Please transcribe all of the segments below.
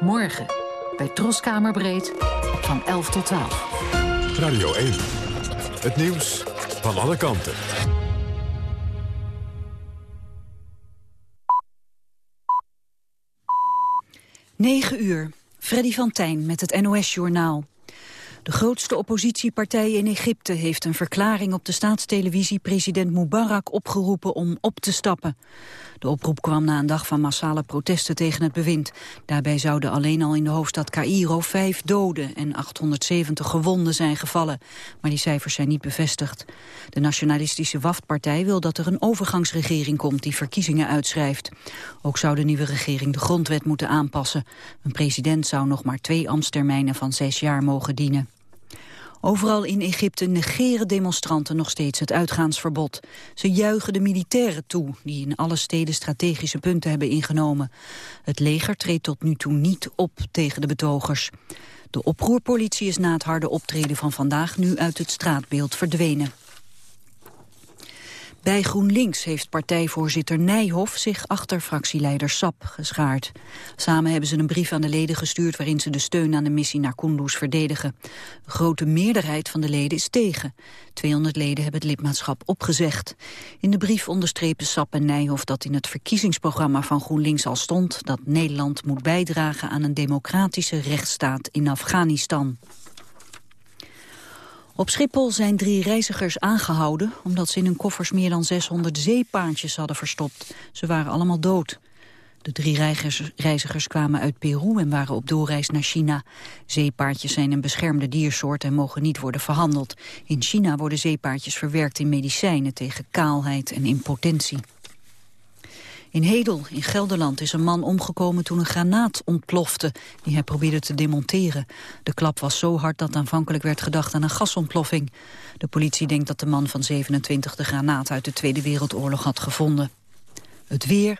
Morgen bij Troskamerbreed van 11 tot 12. Radio 1. Het nieuws van alle kanten. Negen uur. Freddy van Tijn met het NOS-journaal. De grootste oppositiepartij in Egypte heeft een verklaring op de staatstelevisie president Mubarak opgeroepen om op te stappen. De oproep kwam na een dag van massale protesten tegen het bewind. Daarbij zouden alleen al in de hoofdstad Cairo vijf doden en 870 gewonden zijn gevallen. Maar die cijfers zijn niet bevestigd. De nationalistische WAFT-partij wil dat er een overgangsregering komt die verkiezingen uitschrijft. Ook zou de nieuwe regering de grondwet moeten aanpassen. Een president zou nog maar twee ambtstermijnen van zes jaar mogen dienen. Overal in Egypte negeren demonstranten nog steeds het uitgaansverbod. Ze juichen de militairen toe, die in alle steden strategische punten hebben ingenomen. Het leger treedt tot nu toe niet op tegen de betogers. De oproerpolitie is na het harde optreden van vandaag nu uit het straatbeeld verdwenen. Bij GroenLinks heeft partijvoorzitter Nijhoff zich achter fractieleider Sap geschaard. Samen hebben ze een brief aan de leden gestuurd waarin ze de steun aan de missie naar Kunduz verdedigen. Een grote meerderheid van de leden is tegen. 200 leden hebben het lidmaatschap opgezegd. In de brief onderstrepen Sap en Nijhoff dat in het verkiezingsprogramma van GroenLinks al stond dat Nederland moet bijdragen aan een democratische rechtsstaat in Afghanistan. Op Schiphol zijn drie reizigers aangehouden... omdat ze in hun koffers meer dan 600 zeepaardjes hadden verstopt. Ze waren allemaal dood. De drie reizigers kwamen uit Peru en waren op doorreis naar China. Zeepaardjes zijn een beschermde diersoort en mogen niet worden verhandeld. In China worden zeepaardjes verwerkt in medicijnen tegen kaalheid en impotentie. In Hedel, in Gelderland, is een man omgekomen toen een granaat ontplofte... die hij probeerde te demonteren. De klap was zo hard dat aanvankelijk werd gedacht aan een gasontploffing. De politie denkt dat de man van 27 de granaat uit de Tweede Wereldoorlog had gevonden. Het weer.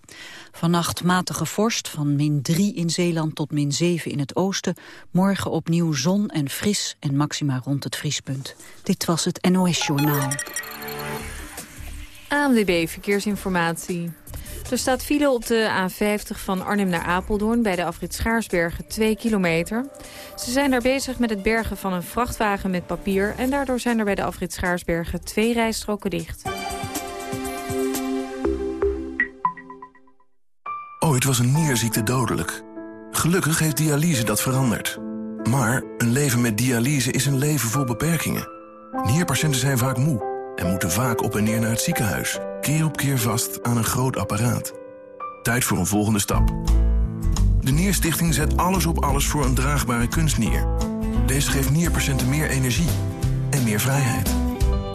Vannacht matige vorst van min 3 in Zeeland tot min 7 in het oosten. Morgen opnieuw zon en fris en maxima rond het vriespunt. Dit was het NOS Journaal. ANWB Verkeersinformatie. Er staat file op de A50 van Arnhem naar Apeldoorn... bij de afrit Schaarsbergen 2 kilometer. Ze zijn daar bezig met het bergen van een vrachtwagen met papier... en daardoor zijn er bij de afrit Schaarsbergen twee rijstroken dicht. Ooit was een nierziekte dodelijk. Gelukkig heeft dialyse dat veranderd. Maar een leven met dialyse is een leven vol beperkingen. Nierpatiënten zijn vaak moe en moeten vaak op en neer naar het ziekenhuis. Keer op keer vast aan een groot apparaat. Tijd voor een volgende stap. De Nierstichting zet alles op alles voor een draagbare kunstnier. Deze geeft nierpatiënten meer energie en meer vrijheid.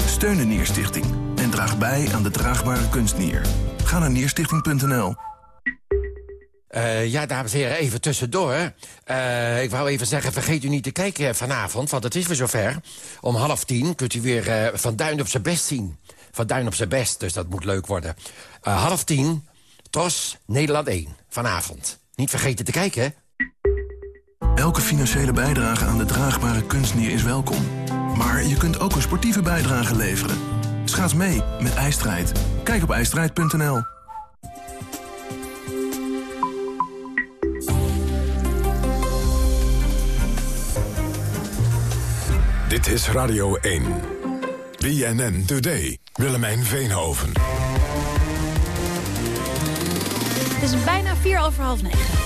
Steun de Nierstichting en draag bij aan de draagbare kunstnier. Ga naar nierstichting.nl. Uh, ja, dames en heren, even tussendoor. Uh, ik wou even zeggen, vergeet u niet te kijken vanavond, want het is weer zover. Om half tien kunt u weer uh, Van Duin op zijn best zien. Van Duin op zijn best, dus dat moet leuk worden. half tien, TOS, Nederland 1, vanavond. Niet vergeten te kijken, hè? Elke financiële bijdrage aan de draagbare kunstnier is welkom. Maar je kunt ook een sportieve bijdrage leveren. Schaats mee met IJstrijd. Kijk op ijstrijd.nl. Dit is Radio 1. BNN Today. Willemijn Veenhoven. Het is bijna vier over half negen.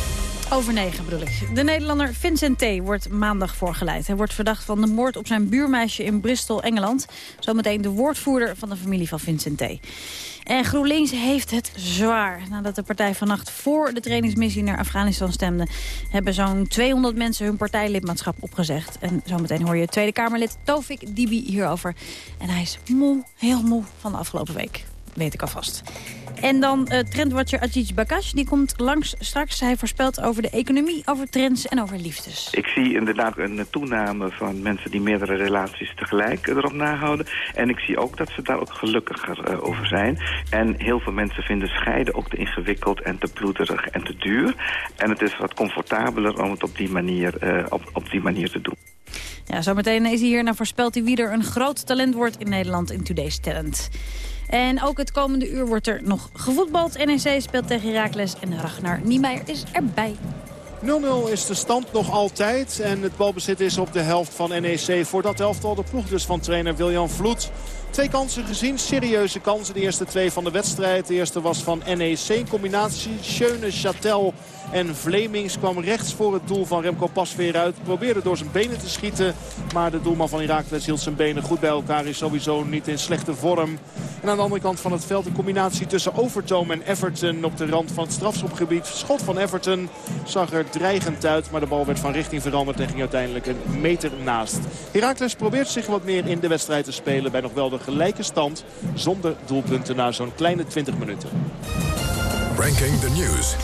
Over negen bedoel ik. De Nederlander Vincent T. wordt maandag voorgeleid. Hij wordt verdacht van de moord op zijn buurmeisje in Bristol, Engeland. Zometeen de woordvoerder van de familie van Vincent T. En GroenLinks heeft het zwaar. Nadat de partij vannacht voor de trainingsmissie naar Afghanistan stemde... hebben zo'n 200 mensen hun partijlidmaatschap opgezegd. En zometeen hoor je Tweede Kamerlid Tovik Dibi hierover. En hij is moe, heel moe van de afgelopen week. Weet ik alvast. En dan uh, trendwatcher Ajij Bakash, die komt langs straks. Hij voorspelt over de economie, over trends en over liefdes. Ik zie inderdaad een toename van mensen die meerdere relaties tegelijk erop nahouden. En ik zie ook dat ze daar ook gelukkiger uh, over zijn. En heel veel mensen vinden scheiden ook te ingewikkeld en te bloederig en te duur. En het is wat comfortabeler om het op die manier, uh, op, op die manier te doen. Ja, zometeen is hij hier. Nou voorspelt hij wie er een groot talent wordt in Nederland in Today's Talent. En ook het komende uur wordt er nog gevoetbald. NEC speelt tegen Herakles en Ragnar Niemeyer is erbij. 0-0 is de stand nog altijd. En het balbezit is op de helft van NEC. Voor dat elftal de ploeg dus van trainer William Vloed. Twee kansen gezien, serieuze kansen. De eerste twee van de wedstrijd. De eerste was van NEC. Combinatie Schöne, Chatel en Vlemings kwam rechts voor het doel van Remco Pasveer uit. Probeerde door zijn benen te schieten. Maar de doelman van Irakles hield zijn benen goed bij elkaar. Is sowieso niet in slechte vorm. En aan de andere kant van het veld een combinatie tussen Overtoom en Everton op de rand van het strafschopgebied. Schot van Everton zag er dreigend uit. Maar de bal werd van richting veranderd en ging uiteindelijk een meter naast. Herakles probeert zich wat meer in de wedstrijd te spelen bij nog wel de gelijke stand. Zonder doelpunten na zo'n kleine 20 minuten. Ranking the News.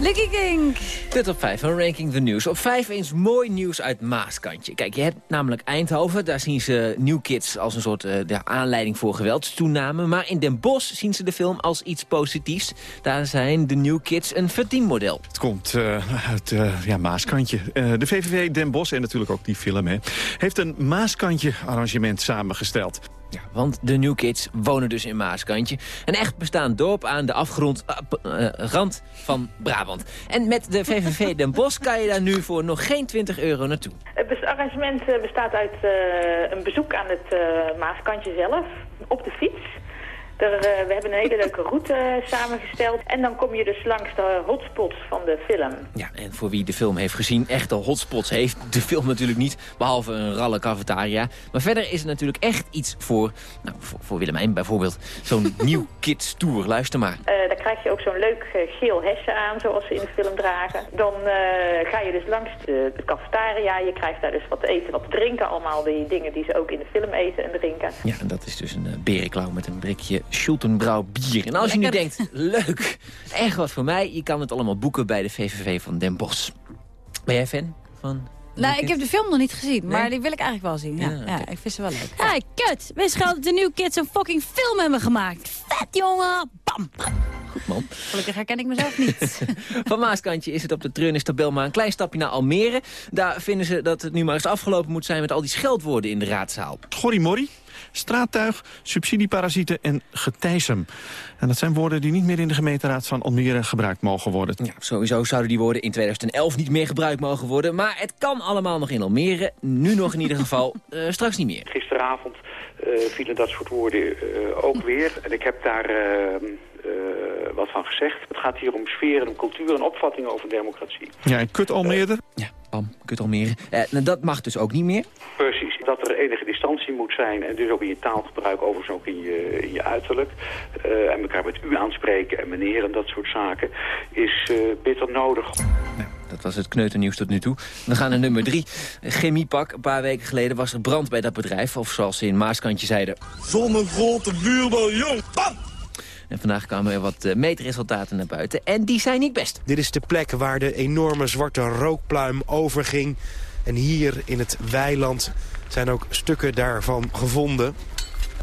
Licky King. Dit op 5 van Ranking the News. Op 5 eens mooi nieuws uit Maaskantje. Kijk, je hebt namelijk Eindhoven. Daar zien ze New Kids als een soort uh, de aanleiding voor geweldstoename. Maar in Den Bosch zien ze de film als iets positiefs. Daar zijn de New Kids een verdienmodel. Het komt uh, uit uh, ja, Maaskantje. de VVV Den Bosch en natuurlijk ook die film hè, heeft een Maaskantje arrangement samengesteld. Ja, want de New Kids wonen dus in Maaskantje. Een echt bestaand dorp aan de afgrond uh, uh, rand van Brabant. En met de VVV Den Bosch kan je daar nu voor nog geen 20 euro naartoe. Het arrangement bestaat uit een bezoek aan het Maaskantje zelf, op de fiets. Er, uh, we hebben een hele leuke route samengesteld. En dan kom je dus langs de hotspots van de film. Ja, en voor wie de film heeft gezien, echte hotspots heeft de film natuurlijk niet. Behalve een ralle cafetaria. Maar verder is het natuurlijk echt iets voor, nou, voor, voor Willemijn bijvoorbeeld. Zo'n nieuw kids tour. Luister maar. Uh, daar krijg je ook zo'n leuk geel hesje aan, zoals ze in de film dragen. Dan ga je dus langs de, de, cafetaria. Je krijgt daar dus wat eten, wat drinken. Allemaal die dingen die ze ook in de film eten en drinken. Ja, en dat is dus een berenklauw met een brikje Schultenbrouw bier. En als je nu denkt, leuk, echt wat voor mij... je kan het allemaal boeken bij de VVV van Den Bosch. Ben jij fan van... Nou, ik heb de film nog niet gezien, maar nee? die wil ik eigenlijk wel zien. Ja, ja, ja ik vind ze wel leuk. Hey, kut! Wees dat de New Kids een fucking film hebben gemaakt. Vet, jongen! Bam! Goed, man. Gelukkig herken ik mezelf niet. Van Maaskantje is het op de treurnistabel maar een klein stapje naar Almere. Daar vinden ze dat het nu maar eens afgelopen moet zijn met al die scheldwoorden in de raadzaal. Gorrimorri, straattuig, subsidieparasieten en getijsem. En dat zijn woorden die niet meer in de gemeenteraad van Almere gebruikt mogen worden. Ja, sowieso zouden die woorden in 2011 niet meer gebruikt mogen worden. Maar het kan allemaal nog in Almere. Nu nog in ieder geval, uh, straks niet meer. Gisteravond uh, vielen dat soort woorden uh, ook weer. En ik heb daar wat van gezegd. Het gaat hier om sfeer en om cultuur en opvattingen over democratie. Ja, en kut Almere? ja, Pam, kut Almere. dat mag dus ook niet meer? Precies, dat er enige distantie moet zijn en dus ook in je taalgebruik, overigens ook in je, in je uiterlijk. Uh, en elkaar met u aanspreken en meneer en dat soort zaken is uh, bitter nodig. Dat was het kneuternieuws tot nu toe. We gaan naar nummer drie. Chemiepak. Een paar weken geleden was er brand bij dat bedrijf. Of zoals ze in Maaskantje zeiden... Zonnegrote buurman, jong, pap! En vandaag kwamen er wat meetresultaten naar buiten. En die zijn niet best. Dit is de plek waar de enorme zwarte rookpluim overging. En hier in het weiland zijn ook stukken daarvan gevonden.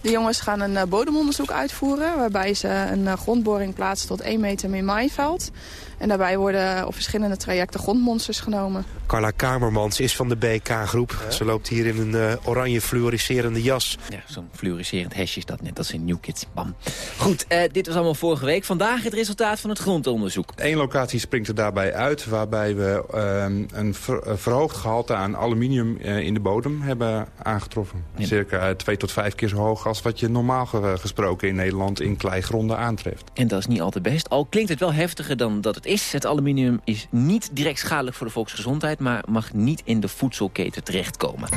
De jongens gaan een bodemonderzoek uitvoeren... waarbij ze een grondboring plaatsen tot 1 meter min maaiveld. En daarbij worden op verschillende trajecten grondmonsters genomen. Carla Kamermans is van de BK-groep. Ze loopt hier in een uh, oranje fluoriserende jas. Ja, zo'n fluoriserend hesje is dat net als in New Kids. Bam. Goed, uh, dit was allemaal vorige week. Vandaag het resultaat van het grondonderzoek. Eén locatie springt er daarbij uit... waarbij we uh, een ver verhoogd gehalte aan aluminium in de bodem hebben aangetroffen. Ja. Circa twee tot vijf keer zo hoog als wat je normaal gesproken in Nederland... in kleigronden aantreft. En dat is niet al te best. Al klinkt het wel heftiger dan dat het is. Het aluminium is niet direct schadelijk voor de volksgezondheid... maar mag niet in de voedselketen terechtkomen.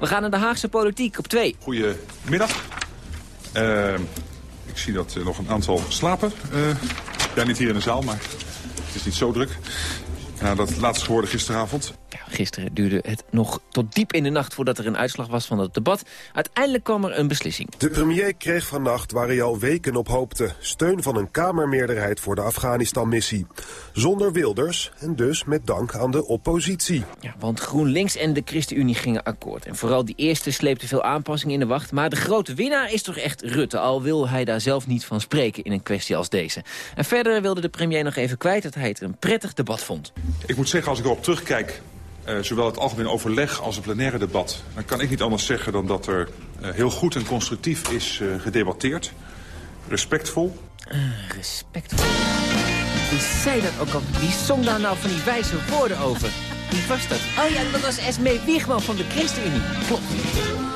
We gaan naar de Haagse politiek op twee. Goedemiddag. Uh, ik zie dat er nog een aantal slapen. Uh, ja, niet hier in de zaal, maar het is niet zo druk. Nou, dat laatste geworden gisteravond. Gisteren duurde het nog tot diep in de nacht voordat er een uitslag was van het debat. Uiteindelijk kwam er een beslissing. De premier kreeg vannacht waar hij al weken op hoopte. Steun van een kamermeerderheid voor de Afghanistan-missie. Zonder Wilders en dus met dank aan de oppositie. Ja, want GroenLinks en de ChristenUnie gingen akkoord. En vooral die eerste sleepte veel aanpassingen in de wacht. Maar de grote winnaar is toch echt Rutte. Al wil hij daar zelf niet van spreken in een kwestie als deze. En verder wilde de premier nog even kwijt dat hij het een prettig debat vond. Ik moet zeggen, als ik erop terugkijk... Uh, zowel het algemeen overleg als het plenaire debat... dan kan ik niet anders zeggen dan dat er uh, heel goed en constructief is uh, gedebatteerd. Respectvol. respectvol. Wie zei dat ook al? Wie zong daar nou van die wijze woorden over? Wie was dat? Oh ja, dat was Esme Wiegman van de ChristenUnie. Klopt.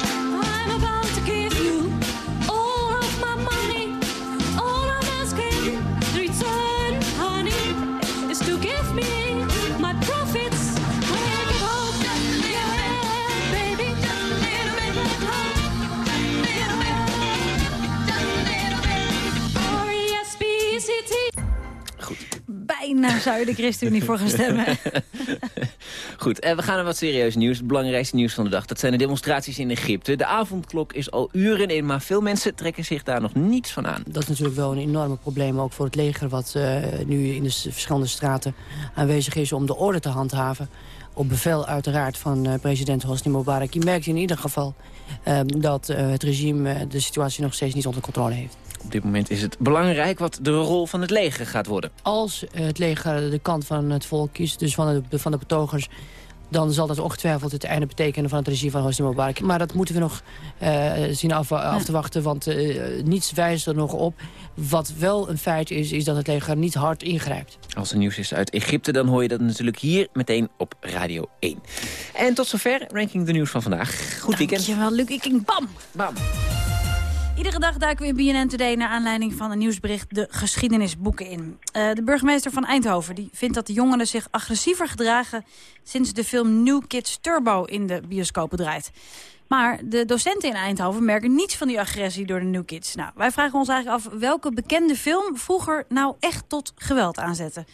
Bijna zou je de ChristenUnie voor gaan stemmen. Goed, en we gaan naar wat serieus nieuws. Het belangrijkste nieuws van de dag. Dat zijn de demonstraties in Egypte. De avondklok is al uren in, maar veel mensen trekken zich daar nog niets van aan. Dat is natuurlijk wel een enorme probleem, ook voor het leger... wat eh, nu in de verschillende straten aanwezig is om de orde te handhaven. Op bevel uiteraard van eh, president Hosni Mubarak. Je merkt in ieder geval eh, dat eh, het regime eh, de situatie nog steeds niet onder controle heeft. Op dit moment is het belangrijk wat de rol van het leger gaat worden. Als eh, het leger de kant van het volk kiest, dus van de, van de betogers... dan zal dat ongetwijfeld het einde betekenen van het regime van Hosni Mubarak. Maar dat moeten we nog eh, zien af, af te wachten, want eh, niets wijst er nog op. Wat wel een feit is, is dat het leger niet hard ingrijpt. Als er nieuws is uit Egypte, dan hoor je dat natuurlijk hier meteen op Radio 1. En tot zover Ranking de Nieuws van vandaag. Goed weekend. Dankjewel, Luc Iking. Bam! Bam! Iedere dag duiken we in BNN Today naar aanleiding van een nieuwsbericht de geschiedenisboeken in. Eh, de burgemeester van Eindhoven die vindt dat de jongeren zich agressiever gedragen sinds de film New Kids Turbo in de bioscopen draait. Maar de docenten in Eindhoven merken niets van die agressie door de New Kids. Nou, wij vragen ons eigenlijk af welke bekende film vroeger nou echt tot geweld aanzette.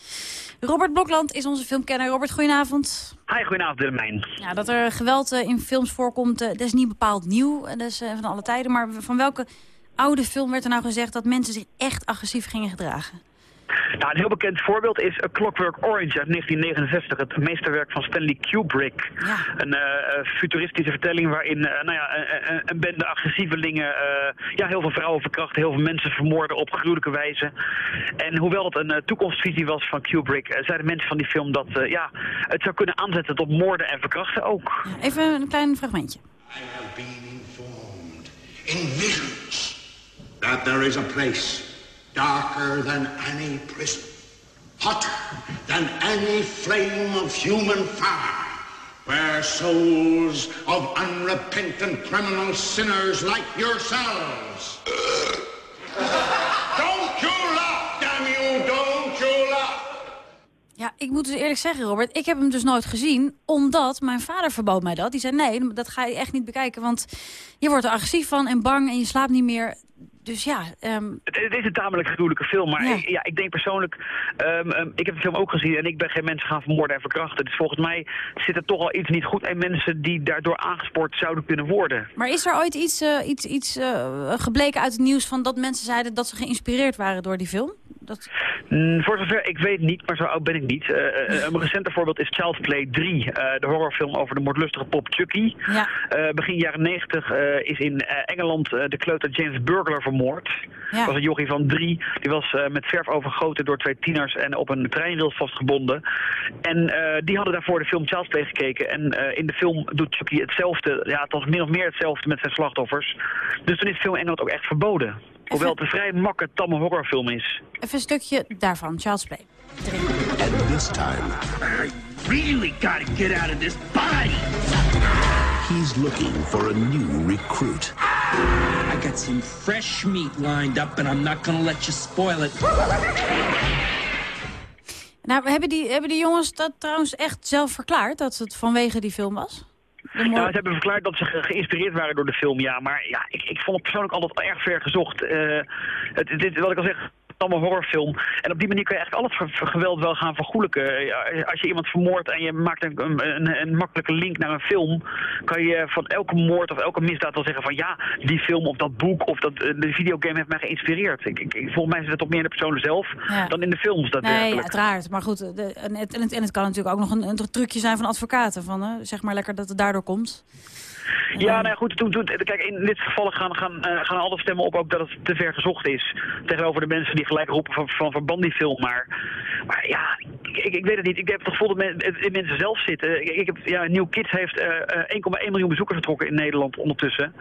Robert Blokland is onze filmkenner. Robert, goedenavond. Hi, goedenavond Willemijn. Ja, dat er geweld eh, in films voorkomt, eh, dat is niet bepaald nieuw. Eh, Dat is van alle tijden. Maar van welke oude film werd er nou gezegd dat mensen zich echt agressief gingen gedragen? Nou, een heel bekend voorbeeld is A Clockwork Orange uit 1969, het meesterwerk van Stanley Kubrick. Een eh, eh, futuristische vertelling waarin eh, nou ja, een, een- een bende agressievelingen eh, ja, heel veel vrouwen verkrachten, heel veel mensen vermoorden op gruwelijke wijze. En hoewel het een eh, toekomstvisie was van Kubrick, eh, zeiden mensen van die film dat eh, ja, het zou kunnen aanzetten tot moorden en verkrachten ook. Even een klein fragmentje. in visions that there is a place darker than any prison, hotter than any flame of human fire, where souls of unrepentant criminal sinners like yourselves. don't you laugh, damn you, don't you laugh. Ja, ik moet dus eerlijk zeggen, Robert, ik heb hem dus nooit gezien, omdat mijn vader verbood mij dat. Die zei, nee, dat ga je echt niet bekijken, want je wordt er agressief van en bang en je slaapt niet meer. Dus ja, ehm, Het, het is een tamelijk gruwelijke film, maar Ik, ja, ik denk persoonlijk... ehm, ehm, ik heb de film ook gezien en ik ben geen mensen gaan vermoorden en verkrachten. Dus volgens mij zit er toch al iets niet goed in mensen die daardoor aangespoord zouden kunnen worden. maar is er ooit iets, eh, iets, iets eh, gebleken uit het nieuws van dat mensen zeiden dat ze geïnspireerd waren door die film? Dat... Mm, voor zover ik weet niet, maar zo oud ben ik niet. Eh, eh, een recenter voorbeeld is Child's Play 3, eh, de horrorfilm over de moordlustige pop Chucky. Ja. Eh, begin jaren 90 eh, is in eh, Engeland eh, de kleuter James Burglar vermoord. Dat was een jochie van drie. Die was eh, met verf overgoten door twee tieners en op een treinrails vastgebonden. En eh, die hadden daarvoor de film Child's Play gekeken. En eh, in de film doet Chucky hetzelfde, ja, het was min of meer hetzelfde met zijn slachtoffers. Dus toen is de film in Engeland ook echt verboden. Hoewel het een vrij makke, tamme horrorfilm is. Even een stukje daarvan, Child's Play. And this time, I really gotta get out of this body. He's looking for a new recruit. I got some fresh meat lined up, and I'm not gonna let you spoil it. Nou, hebben die, hebben die jongens dat trouwens echt zelf verklaard, dat het vanwege die film was? Nou, ze hebben verklaard dat ze ge- geïnspireerd waren door de film, ja. Maar ja, ik, ik vond het persoonlijk altijd erg ver gezocht. Eh, het, dit, wat ik al zeg, allemaal horrorfilm. En op die manier kun je eigenlijk al het geweld wel gaan vergoelijken. Ja, Als je iemand vermoordt en je maakt een, een, een, een makkelijke link naar een film... kan je van elke moord of elke misdaad wel zeggen van... ja, die film of dat boek of dat, eh, de videogame heeft mij geïnspireerd. Ik, ik, volgens mij zit het toch meer in de persoon zelf Ja. dan in de films. Dat Nee, uiteraard. Maar goed, de, en, het, en, kan natuurlijk ook nog een, een trucje zijn van advocaten. Van, zeg maar lekker dat het daardoor komt. Ja, nou ja, goed, toen, toen, kijk, in dit geval gaan, gaan, eh, gaan alle stemmen op ook dat het te ver gezocht is. Tegenover de mensen die gelijk roepen van, van verband die film. Maar, maar ja, ik, ik weet het niet. Ik heb het gevoel dat men, mensen zelf zitten. Ik, heb, ja, New Kids heeft eh, eh, 1,1 miljoen bezoekers getrokken in Nederland ondertussen.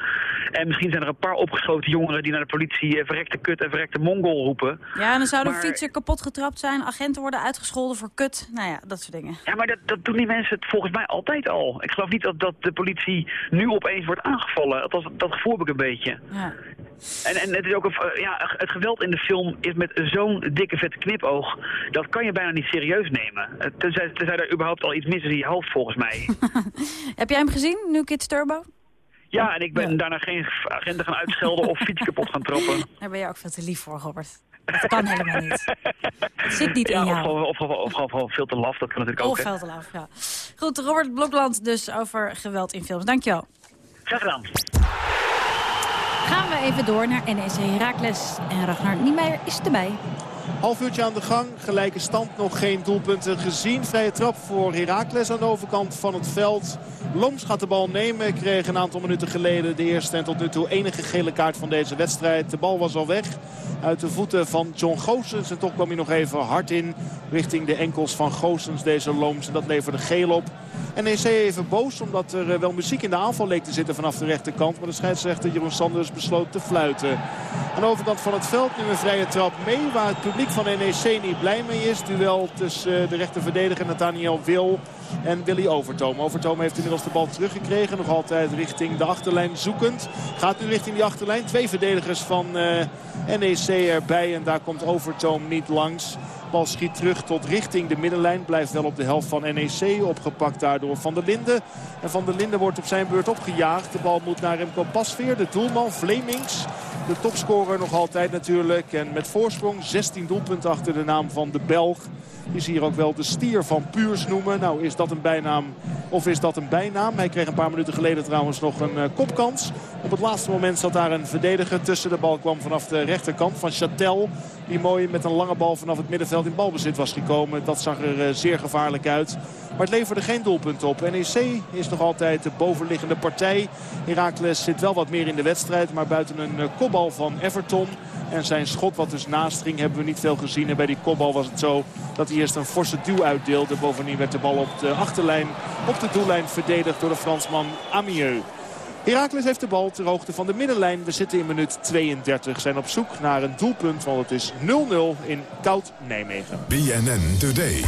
En misschien zijn er een paar opgeschoten jongeren die naar de politie eh, verrekte kut en verrekte mongol roepen. Ja, en dan zouden Maar- fietsen kapot getrapt zijn, agenten worden uitgescholden voor kut. Nou ja, dat soort dingen. Ja, maar dat, dat doen die mensen het volgens mij altijd al. Ik geloof niet dat, dat de politie nu opeens wordt aangevallen. Althans, dat gevoel heb ik een beetje. Ja. En, en het, is ook een, eh, ja, het geweld in de film is met zo'n dikke vette knipoog. Dat kan je bijna niet serieus nemen. Eh, Tenzij, tenzij er überhaupt al iets mis is in je hoofd, volgens mij. Heb jij hem gezien, New Kids Turbo? Ja, en ik ben daarna geen agenten gaan uitschelden of fiets kapot gaan trappen. Daar ben je ook veel te lief voor, Robert. Dat kan helemaal niet. Het zit niet Ja, in of, jou. of, gewoon- of, veel te laf, dat kan natuurlijk ook. Of veel te laag, ja. Goed, Robert Blokland dus over geweld in films. Dankjewel. Graag gedaan. Gaan we even door naar NEC Heracles. En Ragnar Niemeyer is erbij. Half uurtje aan de gang. Gelijke stand. Nog geen doelpunten gezien. Vrije trap voor Heracles aan de overkant van het veld. Loms gaat de bal nemen. Kreeg een aantal minuten geleden de eerste en tot nu toe enige gele kaart van deze wedstrijd. De bal was al weg uit de voeten van John Goossens. En toch kwam hij nog even hard in richting de enkels van Goossens, deze Loms. En dat leverde geel op. NEC even boos omdat er eh, wel muziek in de aanval leek te zitten vanaf de rechterkant. Maar de scheidsrechter Jeroen Sanders besloot te fluiten. Aan de overkant van het veld nu een vrije trap mee. Waar het publiek van NEC niet blij mee is. Duel tussen eh, de rechterverdediger Nathaniel Wil en Willy Overtoom. Overtoom heeft inmiddels de bal teruggekregen. Nog altijd richting de achterlijn zoekend. Gaat nu richting die achterlijn. Twee verdedigers van eh, NEC erbij. En daar komt Overtoom niet langs. Bal schiet terug tot richting de middenlijn. Blijft wel op de helft van NEC. Opgepakt daardoor Van der Linden. En Van der Linden wordt op zijn beurt opgejaagd. De bal moet naar Remco Pasveer. De doelman Vlemings. De topscorer nog altijd natuurlijk. En met voorsprong 16 doelpunten achter de naam van de Belg. Is hier ook wel de stier van Puurs noemen. Nou, is dat een bijnaam of is dat een bijnaam? Hij kreeg een paar minuten geleden trouwens nog een eh, kopkans. Op het laatste moment zat daar een verdediger tussen. De bal kwam vanaf de rechterkant van Chatel. Die mooi met een lange bal vanaf het middenveld in balbezit was gekomen. Dat zag er eh, zeer gevaarlijk uit. Maar het leverde geen doelpunt op. NEC is nog altijd de bovenliggende partij. Heracles zit wel wat meer in de wedstrijd. Maar buiten een eh, kopbal van Everton en zijn schot wat dus naast ging hebben we niet veel gezien. En bij die kopbal was het zo dat hij eerst een forse duw uitdeelde. Bovendien werd de bal op de achterlijn, op de doellijn verdedigd door de Fransman Amieux. Heracles heeft de bal ter hoogte van de middenlijn. We zitten in minuut 32. Zijn op zoek naar een doelpunt, want het is 0-0 in koud Nijmegen. BNN Today.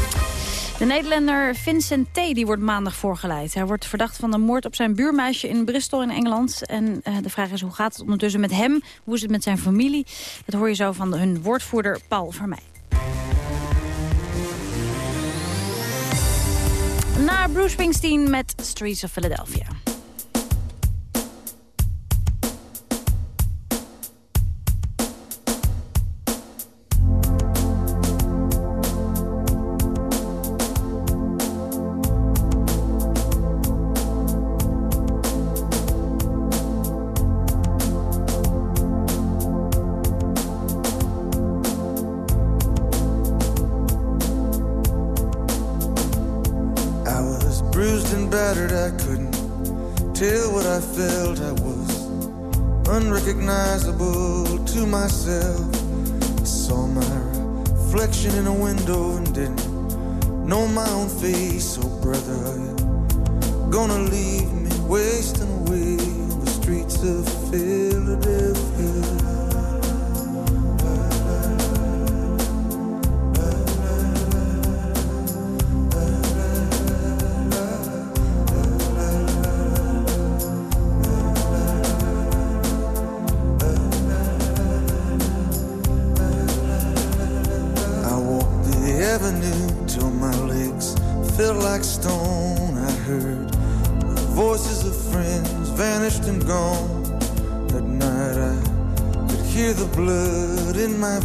De Nederlander Vincent T. die wordt maandag voorgeleid. Hij wordt verdacht van de moord op zijn buurmeisje in Bristol in Engeland. En eh, de vraag is hoe gaat het ondertussen met hem? Hoe is het met zijn familie? Dat hoor je zo van hun woordvoerder Paul Vermeij. Na Bruce Springsteen met Streets of Philadelphia.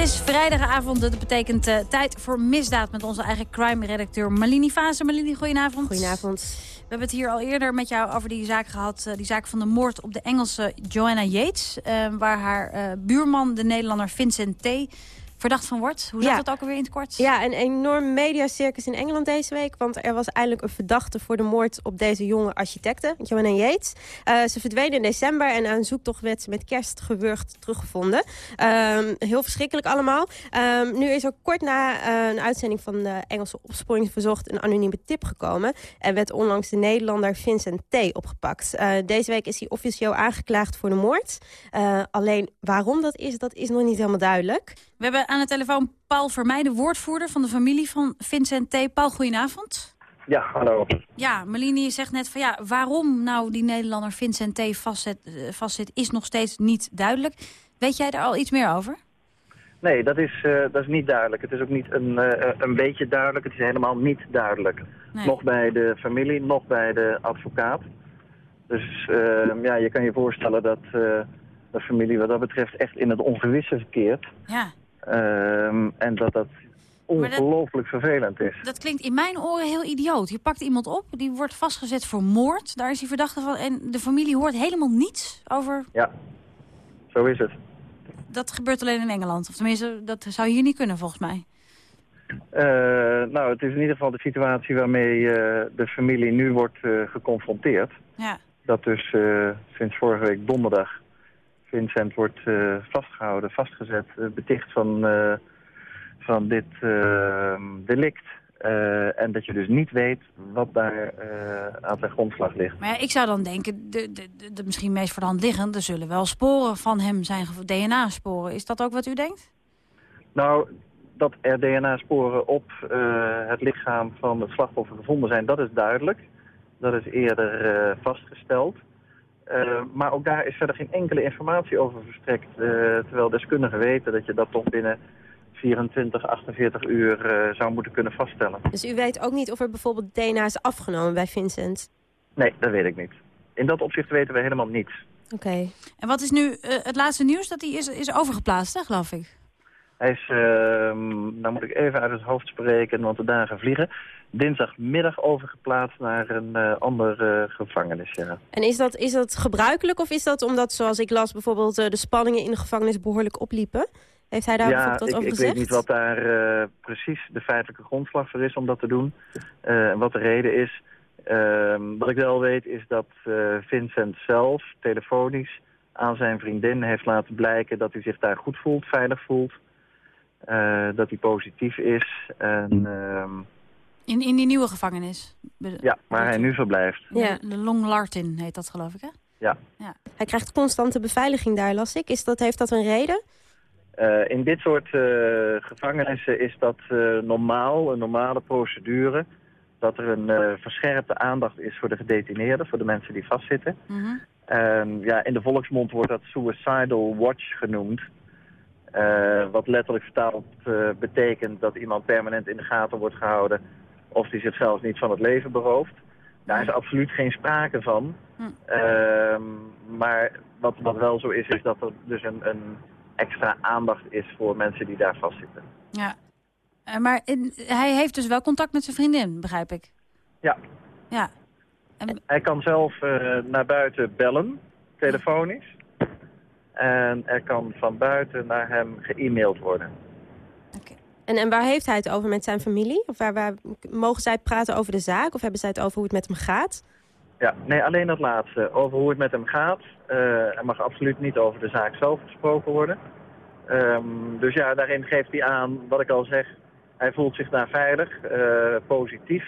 Is vrijdagavond, dat betekent eh, tijd voor misdaad... met onze eigen crime-redacteur Malini Fase. Malini, goedenavond. Goedenavond. We hebben het hier al eerder met jou over die zaak gehad. eh, die zaak van de moord op de Engelse Joanna Yates. eh, waar haar buurman, de Nederlander Vincent T., verdacht van wordt. Hoe zat Ja. dat ook alweer in het kort? Ja, een enorm mediacircus in Engeland deze week. Want er was eindelijk een verdachte voor de moord op deze jonge architecte, Joanna Yates. Eh, ze verdween in december en aan zoektocht werd ze met kerst gewurgd teruggevonden. Ehm, heel verschrikkelijk allemaal. Ehm, nu is er kort na eh, een uitzending van de Engelse opsporing verzocht een anonieme tip gekomen. En werd onlangs de Nederlander Vincent T. opgepakt. Eh, deze week is hij officieel aangeklaagd voor de moord. Alleen waarom dat is, dat is nog niet helemaal duidelijk. We hebben aan de telefoon Paul Vermeij, de woordvoerder van de familie van Vincent T. Paul, goedenavond. Ja, hallo. Ja, Malini zegt net van ja, waarom nou die Nederlander Vincent T. vastzet, eh, vastzit, is nog steeds niet duidelijk. Weet jij daar al iets meer over? Nee, dat is, eh, dat is niet duidelijk. Het is ook niet een, eh, een beetje duidelijk. Het is helemaal niet duidelijk. Nee. Nog bij de familie, nog bij de advocaat. Dus eh, ja, je kan je voorstellen dat de familie wat dat betreft echt in het ongewisse verkeert. Ja, Ehm, en dat dat ongelooflijk vervelend is. dat klinkt in mijn oren heel idioot. Je pakt iemand op, die wordt vastgezet voor moord. Daar is hij verdachte van. En de familie hoort helemaal niets over... Ja, zo is het. Dat gebeurt alleen in Engeland. Of tenminste, dat zou hier niet kunnen volgens mij. Eh, nou, het is in ieder geval de situatie waarmee eh, de familie nu wordt eh, geconfronteerd. Ja. Dat dus sinds vorige week donderdag Vincent wordt eh, vastgehouden, vastgezet, eh, beticht van, eh, van dit delict. En dat je dus niet weet wat daar aan zijn grondslag ligt. Maar ja, ik zou dan denken, de, de, de, misschien meest voor de hand liggend... er zullen wel sporen van hem zijn, DNA-sporen. Is dat ook wat u denkt? Nou, dat er DNA-sporen op het lichaam van het slachtoffer gevonden zijn, dat is duidelijk. Dat is eerder vastgesteld. Eh, maar ook daar is verder geen enkele informatie over verstrekt. eh, terwijl deskundigen weten dat je dat toch binnen 24, 48 uur eh, zou moeten kunnen vaststellen. Dus u weet ook niet of er bijvoorbeeld DNA is afgenomen bij Vincent? Nee, dat weet ik niet. In dat opzicht weten we helemaal niets. Oké. En wat is nu eh, het laatste nieuws? Dat hij is, is overgeplaatst, hè, geloof ik. Hij is, ehm nou moet ik even uit het hoofd spreken, want de dagen vliegen. Dinsdagmiddag overgeplaatst naar een eh, andere gevangenis. Ja. En is dat, is dat gebruikelijk of is dat omdat, zoals ik las, bijvoorbeeld eh, de spanningen in de gevangenis behoorlijk opliepen? Heeft hij daar ja, bijvoorbeeld wat ik, over ik gezegd? weet niet wat daar eh, precies de feitelijke grondslag voor is om dat te doen. Eh, en wat de reden is. Ehm, wat ik wel weet is dat eh, Vincent zelf telefonisch aan zijn vriendin heeft laten blijken dat hij zich daar goed voelt, veilig voelt. Eh, dat hij positief is. En, ehm, In, in die nieuwe gevangenis. Ja, waar hij nu verblijft. De, de Long Lartin heet dat, geloof ik, hè? Ja. Ja. Hij krijgt constante beveiliging daar, las ik. Is dat, heeft dat een reden? Eh, in dit soort eh, gevangenissen is dat eh, normaal, een normale procedure. Dat er een eh, verscherpte aandacht is voor de gedetineerden, voor de mensen die vastzitten. En ja, in de volksmond wordt dat suicidal watch genoemd. Eh, wat letterlijk vertaald eh, betekent dat iemand permanent in de gaten wordt gehouden of die zichzelf niet van het leven berooft. Daar is absoluut geen sprake van. Ehm, maar wat, wat wel zo is, is dat er dus een, een extra aandacht is voor mensen die daar vastzitten. Ja. Eh, maar in- hij heeft dus wel contact met zijn vriendin, begrijp ik. Ja. Ja. Hij kan zelf eh, naar buiten bellen, telefonisch. En er kan van buiten naar hem ge-mailed worden. En, en waar heeft hij het over met zijn familie? Of waar, mogen zij praten over de zaak? Of hebben zij het over hoe het met hem gaat? Ja, nee, alleen dat laatste. Over hoe het met hem gaat. Eh, er mag absoluut niet over de zaak zelf gesproken worden. Ehm, dus ja, daarin geeft hij aan, wat ik al zeg, hij voelt zich daar veilig, eh, positief.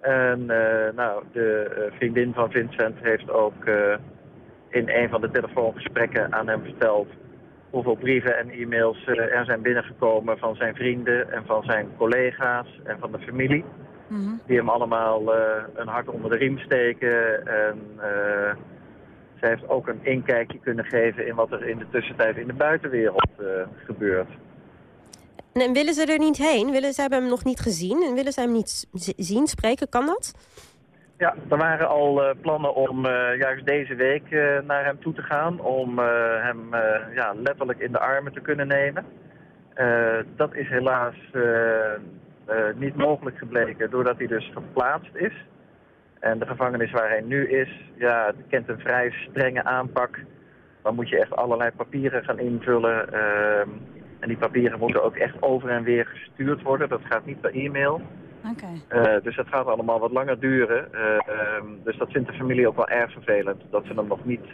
En eh, nou, de vriendin van Vincent heeft ook in een van de telefoongesprekken aan hem verteld hoeveel brieven en e-mails eh, er zijn binnengekomen van zijn vrienden en van zijn collega's en van de familie. Die hem allemaal eh, een hart onder de riem steken. En uh, zij heeft ook een inkijkje kunnen geven in wat er in de tussentijd in de buitenwereld gebeurt. En, en, willen ze er niet heen? Willen, ze hebben hem nog niet gezien en willen ze hem niet zien, spreken? Kan dat? Ja, er waren al uh, plannen om uh, juist deze week naar hem toe te gaan. Om hem ja, letterlijk in de armen te kunnen nemen. dat is helaas niet mogelijk gebleken doordat hij dus verplaatst is. En de gevangenis waar hij nu is, ja, kent een vrij strenge aanpak. Dan moet je echt allerlei papieren gaan invullen. Uh, en die papieren moeten ook echt over en weer gestuurd worden. Dat gaat niet per e-mail. Okay. Uh, dus dat gaat allemaal wat langer duren. dus dat vindt de familie ook wel erg vervelend. Dat ze hem nog niet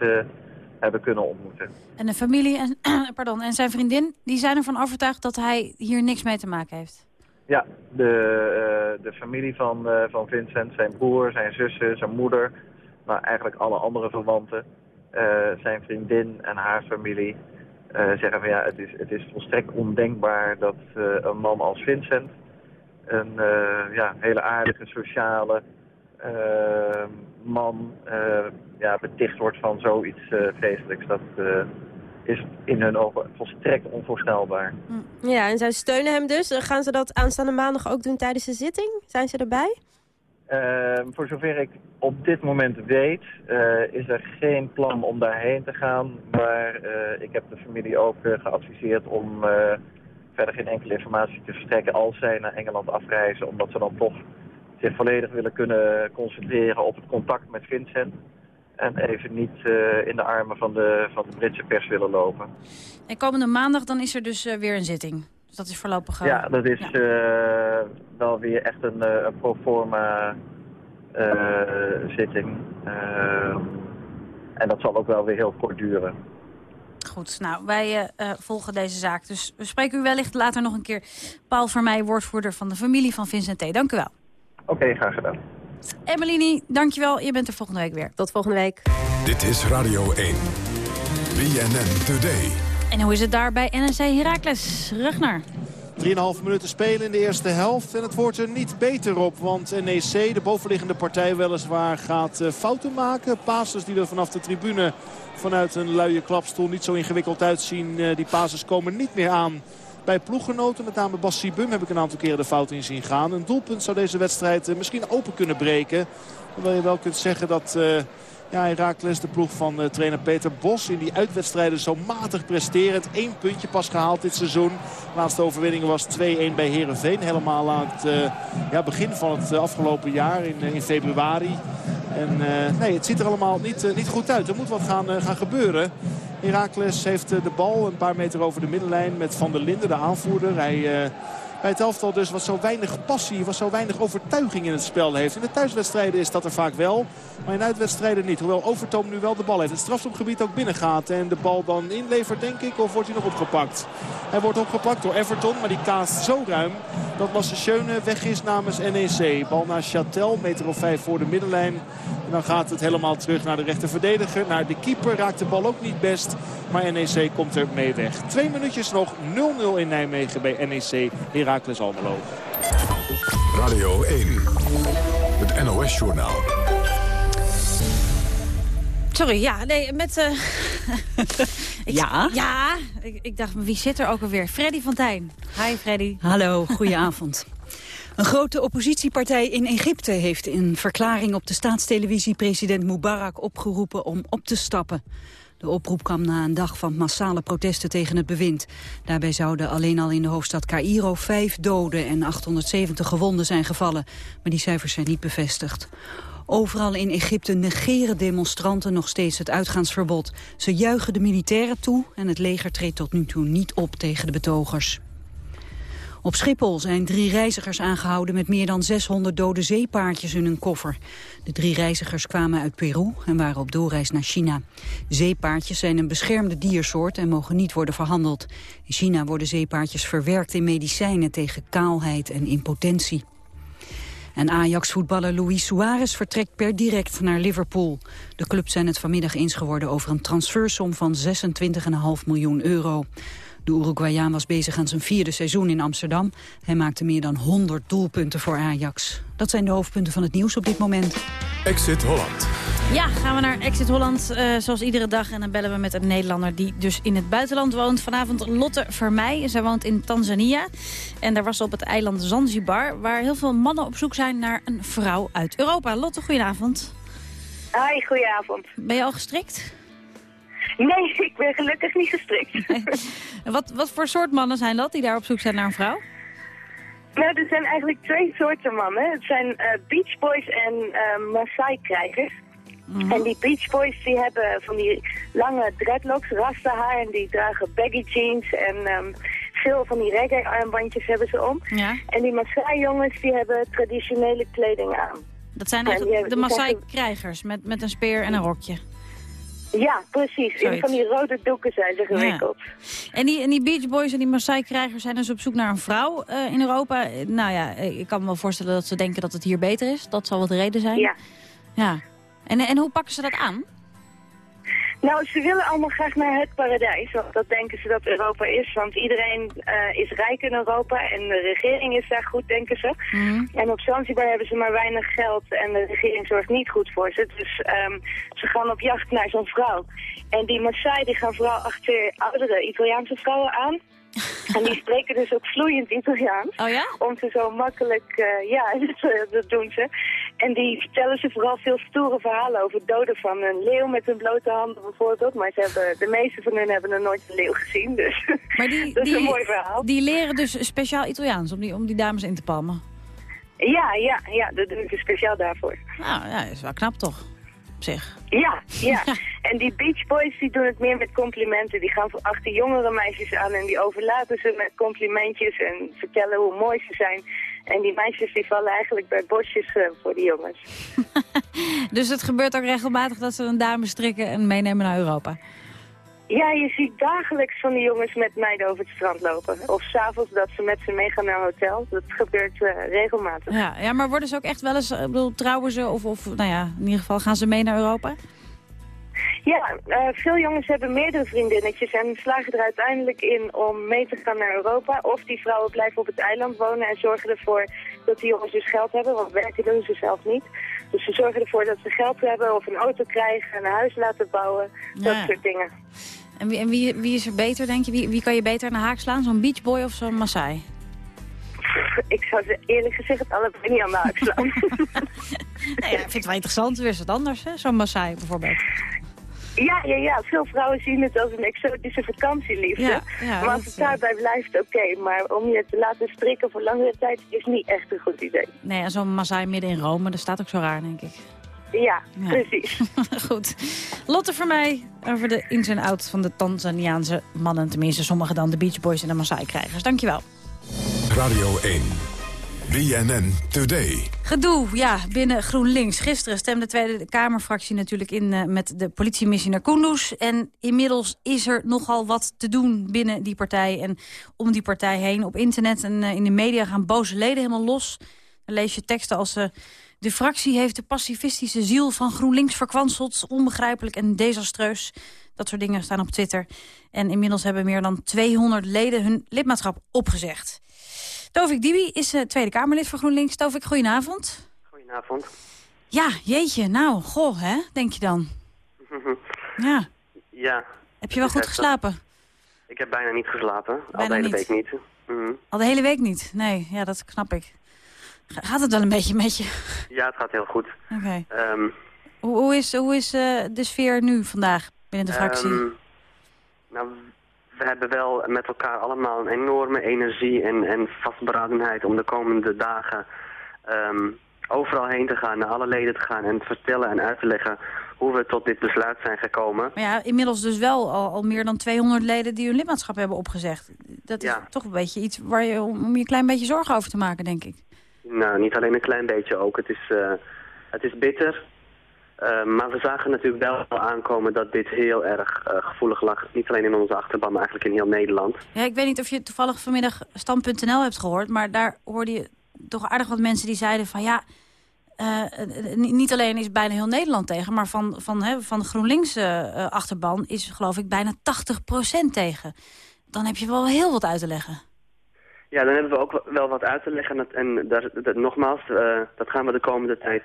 hebben kunnen ontmoeten. En de familie en, pardon, en zijn vriendin, die zijn ervan overtuigd dat hij hier niks mee te maken heeft? Ja, de, uh, de familie van, uh, van Vincent, zijn broer, zijn zussen, zijn moeder, maar eigenlijk alle andere verwanten, uh, zijn vriendin en haar familie zeggen van ja, het is, het is volstrekt ondenkbaar dat een man als Vincent, een ja, hele aardige, sociale man, ja, beticht wordt van zoiets feestelijks. Dat, is in hun ogen volstrekt onvoorstelbaar. Ja, en zij steunen hem dus. Gaan ze dat aanstaande maandag ook doen tijdens de zitting? Zijn ze erbij? Uh, voor zover ik op dit moment weet, uh, is er geen plan om daarheen te gaan. Maar uh, ik heb de familie ook geadviseerd om verder geen enkele informatie te verstrekken als zij naar Engeland afreizen. Omdat ze dan toch zich volledig willen kunnen concentreren op het contact met Vincent. En even niet uh, in de armen van de, van de Britse pers willen lopen. En komende maandag dan is er dus uh, weer een zitting. Dus dat is voorlopig uh, Ja, dat is ja. wel weer echt een, een pro forma zitting. en dat zal ook wel weer heel kort duren. Goed, nou, wij volgen deze zaak. Dus we spreken u wellicht later nog een keer. Paul Vermeij, woordvoerder van de familie van Vincent T. Dank u wel. Oké, okay, graag gedaan. Emilini, dankjewel. Je bent er volgende week weer. Tot volgende week. Dit is Radio 1. BNN Today. En hoe is het daar bij NSC Heracles? Rugner. 3,5 minuten spelen in de eerste helft. En het wordt er niet beter op. Want NEC, de bovenliggende partij weliswaar, gaat uh, fouten maken. Passes die er vanaf de tribune vanuit een luie klapstoel niet zo ingewikkeld uitzien. Uh, die passes komen niet meer aan bij ploeggenoten. Met name Bas Bum heb ik een aantal keren de fout in zien gaan. Een doelpunt zou deze wedstrijd uh, misschien open kunnen breken. Hoewel je wel kunt zeggen dat... ja, Herakles, de ploeg van uh, trainer Peter Bos. In die uitwedstrijden zo matig presterend. Eén puntje pas gehaald dit seizoen. De laatste overwinning was 2-1 bij Herenveen. Helemaal aan het uh, ja, begin van het uh, afgelopen jaar in, in februari. En nee, het ziet er allemaal niet, niet goed uit. Er moet wat gaan, gaan gebeuren. Herakles heeft de bal een paar meter over de middenlijn met Van der Linden, de aanvoerder. Hij bij het elftal dus wat zo weinig passie, wat zo weinig overtuiging in het spel heeft. In de thuiswedstrijden is dat er vaak wel, maar in uitwedstrijden niet. Hoewel Overtoom nu wel de bal heeft. Het strafschopgebied ook binnengaat en de bal dan inlevert denk ik. Of wordt hij nog opgepakt? Hij wordt opgepakt door Everton, maar die kaast zo ruim dat Lasse Schöne weg is namens NEC. Bal naar Chatel, meter of vijf voor de middenlijn. En dan gaat het helemaal terug naar de rechterverdediger. Naar de keeper raakt de bal ook niet best. Maar NEC komt er mee weg. Twee minuutjes nog 0-0 in Nijmegen bij NEC Heracles Almelo. Radio 1, het NOS-journaal. Sorry, ja, nee, met... Uh... ik, ja? Ja, ik, ik, dacht, wie zit er ook alweer? Freddy van Tijn. Hi, Freddy. Hallo, goedenavond. Een grote oppositiepartij in Egypte heeft in verklaring op de staatstelevisie president Mubarak opgeroepen om op te stappen. De oproep kwam na een dag van massale protesten tegen het bewind. Daarbij zouden alleen al in de hoofdstad Cairo vijf doden en 870 gewonden zijn gevallen. Maar die cijfers zijn niet bevestigd. Overal in Egypte negeren demonstranten nog steeds het uitgaansverbod. Ze juichen de militairen toe en het leger treedt tot nu toe niet op tegen de betogers. Op Schiphol zijn drie reizigers aangehouden met meer dan 600 dode zeepaardjes in hun koffer. De drie reizigers kwamen uit Peru en waren op doorreis naar China. Zeepaardjes zijn een beschermde diersoort en mogen niet worden verhandeld. In China worden zeepaardjes verwerkt in medicijnen tegen kaalheid en impotentie. En Ajax-voetballer Luis Suarez vertrekt per direct naar Liverpool. De clubs zijn het vanmiddag eens geworden over een transfersom van 26,5 miljoen euro. De Uruguayaan was bezig aan zijn vierde seizoen in Amsterdam. Hij maakte meer dan 100 doelpunten voor Ajax. Dat zijn de hoofdpunten van het nieuws op dit moment. Exit Holland. Ja, gaan we naar Exit Holland, eh, zoals iedere dag. En dan bellen we met een Nederlander die dus in het buitenland woont. Vanavond Lotte Vermeij. Zij woont in Tanzania. En daar was ze op het eiland Zanzibar... waar heel veel mannen op zoek zijn naar een vrouw uit Europa. Lotte, goedenavond. Hi, goedenavond. Ben je al gestrikt? Nee, ik ben gelukkig niet gestrikt. Wat, wat voor soort mannen zijn dat die daar op zoek zijn naar een vrouw? Nou, er zijn eigenlijk twee soorten mannen. Het zijn eh, Beach Boys en eh Maasai-krijgers. En die Beach Boys die hebben van die lange dreadlocks, rastahaar en die dragen baggy jeans en ehm, veel van die reggae-armbandjes hebben ze om. Ja. En die Maasai-jongens die hebben traditionele kleding aan. Dat zijn eigenlijk de die Maasai-krijgers met, met een speer en een rokje. Ja, precies. In van die rode doeken zijn ze gewikkeld. En die, en die Beach Boys en die Maasai-krijgers zijn dus op zoek naar een vrouw eh, in Europa. Nou ja, eh, ik kan me wel voorstellen dat ze denken dat het hier beter is. Dat zal wat de reden zijn. Ja. Ja. En, en hoe pakken ze dat aan? Nou, ze willen allemaal graag naar het paradijs, want dat denken ze dat Europa is. Want iedereen eh, is rijk in Europa en de regering is daar goed, denken ze. En op Zanzibar hebben ze maar weinig geld en de regering zorgt niet goed voor ze. Dus ehm, ze gaan op jacht naar zo'n vrouw. En die Maasai die gaan vooral achter oudere Italiaanse vrouwen aan. En die spreken dus ook vloeiend Italiaans. Oh ja? Om ze zo makkelijk, eh, ja, dat, dat doen ze. En die vertellen ze vooral veel stoere verhalen over het doden van een leeuw met hun blote handen bijvoorbeeld. Maar ze hebben, de meeste van hen hebben nog nooit een leeuw gezien, dus Maar die, dat is die, een mooi verhaal. Die leren dus speciaal Italiaans om die, om die dames in te palmen. Ja, ja, ja, dat doe ik dus speciaal daarvoor. Nou ja, is wel knap toch? Ja, ja. En die Beach Boys die doen het meer met complimenten. Die gaan achter jongere meisjes aan en die overlaten ze met complimentjes en vertellen hoe mooi ze zijn. En die meisjes die vallen eigenlijk bij bosjes eh, voor die jongens. Dus het gebeurt ook regelmatig dat ze een dame strikken en meenemen naar Europa. Ja, je ziet dagelijks van die jongens met meiden over het strand lopen. Of s'avonds dat ze met ze meegaan naar een hotel. Dat gebeurt eh, regelmatig. Ja, ja, maar worden ze ook echt wel eens, ik bedoel, trouwen ze of, of nou ja, in ieder geval gaan ze mee naar Europa? Ja, eh, veel jongens hebben meerdere vriendinnetjes en slagen er uiteindelijk in om mee te gaan naar Europa. Of die vrouwen blijven op het eiland wonen en zorgen ervoor dat die jongens dus geld hebben, want werken doen ze zelf niet. Dus ze zorgen ervoor dat ze geld hebben of een auto krijgen, een huis laten bouwen, dat soort dingen. En wie, en wie, wie is er beter, denk je? Wie, wie kan je beter aan de haak slaan? Zo'n beachboy of zo'n Maasai? Ik zou ze eerlijk gezegd het allebei niet aan de haak slaan. Nou ja, ik vind het wel interessant. Weer is het anders, hè? Zo'n Maasai bijvoorbeeld. Ja, ja, ja. Veel vrouwen zien het als een exotische vakantieliefde. Ja, ja, maar als het daarbij blijft, oké. Maar om je te laten strikken voor langere tijd is niet echt een goed idee. Nee, en zo'n Maasai midden in Rome, dat staat ook zo raar, denk ik. Ja, Ja. precies. Goed. Lotte voor mij over de ins en outs van de Tanzaniaanse mannen. Tenminste, sommigen dan de Beach Boys en de Maasai-krijgers. Dankjewel. Radio 1. BNN Today. Gedoe, ja, binnen GroenLinks. Gisteren stemde de Tweede Kamerfractie natuurlijk in eh, met de politiemissie naar Kunduz. En inmiddels is er nogal wat te doen binnen die partij en om die partij heen. Op internet en eh, in de media gaan boze leden helemaal los. Dan lees je teksten als... eh, de fractie heeft de pacifistische ziel van GroenLinks verkwanseld. Onbegrijpelijk en desastreus. Dat soort dingen staan op Twitter. En inmiddels hebben meer dan 200 leden hun lidmaatschap opgezegd. Tovik Dibi is eh, Tweede Kamerlid voor GroenLinks. Tovik, goedenavond. Goedenavond. Ja, jeetje, nou, goh, hè, denk je dan. Ja, ja. heb je wel goed echt, geslapen? Ik heb bijna niet geslapen. Al de hele niet. week niet. Mhm. Al de hele week niet? Nee, ja, dat knap ik. Ga- Gaat het wel een beetje met je? Ja, het gaat heel goed. Oké. Ehm, Hoe, hoe is, hoe is eh, de sfeer nu vandaag binnen de fractie? ehm, nou, we hebben wel met elkaar allemaal een enorme energie en, en vastberadenheid om de komende dagen ehm, overal heen te gaan, naar alle leden te gaan en te vertellen en uit te leggen hoe we tot dit besluit zijn gekomen. Maar ja, inmiddels dus wel al, al meer dan 200 leden die hun lidmaatschap hebben opgezegd. Dat is Ja. toch een beetje iets waar je, om je een klein beetje zorgen over te maken, denk ik. Nou, niet alleen een klein beetje ook. Het is, eh, het is bitter. Eh, maar we zagen natuurlijk wel aankomen dat dit heel erg eh, gevoelig lag. Niet alleen in onze achterban, maar eigenlijk in heel Nederland. Ja, ik weet niet of je toevallig vanmiddag Stand.nl hebt gehoord... maar daar hoorde je toch aardig wat mensen die zeiden van... ja, eh, eh, niet alleen is bijna heel Nederland tegen... maar van, van, hè, van de GroenLinks achterban is geloof ik bijna 80% tegen. Dan heb je wel heel wat uit te leggen. Ja, dan hebben we ook wel wat uit te leggen. En, dat- en daar, dat, nogmaals, dat gaan we de komende tijd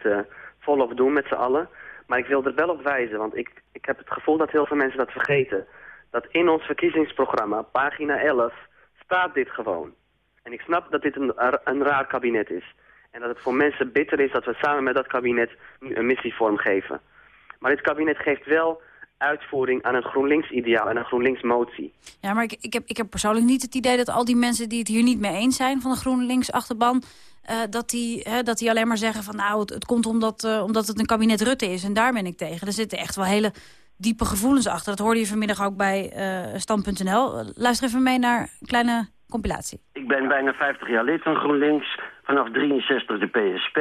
volop doen met z'n allen. Maar ik wil er wel op wijzen, want ik, ik heb het gevoel dat heel veel mensen dat vergeten. Dat in ons verkiezingsprogramma, pagina 11, staat dit gewoon. En ik snap dat dit een, een raar kabinet is. En dat het voor mensen bitter is dat we samen met dat kabinet nu een missie vormgeven. Maar dit kabinet geeft wel uitvoering aan een GroenLinks-ideaal en een GroenLinks-motie. Ja, maar ik, ik, heb, ik heb persoonlijk niet het idee dat al die mensen die het hier niet mee eens zijn... van de GroenLinks-achterban, eh, dat, die, hè, dat die alleen maar zeggen van... nou, het, het komt omdat, eh, omdat het een kabinet Rutte is en daar ben ik tegen. Er zitten echt wel hele diepe gevoelens achter. Dat hoorde je vanmiddag ook bij eh Stand.nl. Luister even mee naar een kleine compilatie. Ik ben bijna 50 jaar lid van GroenLinks, vanaf 63 de PSP.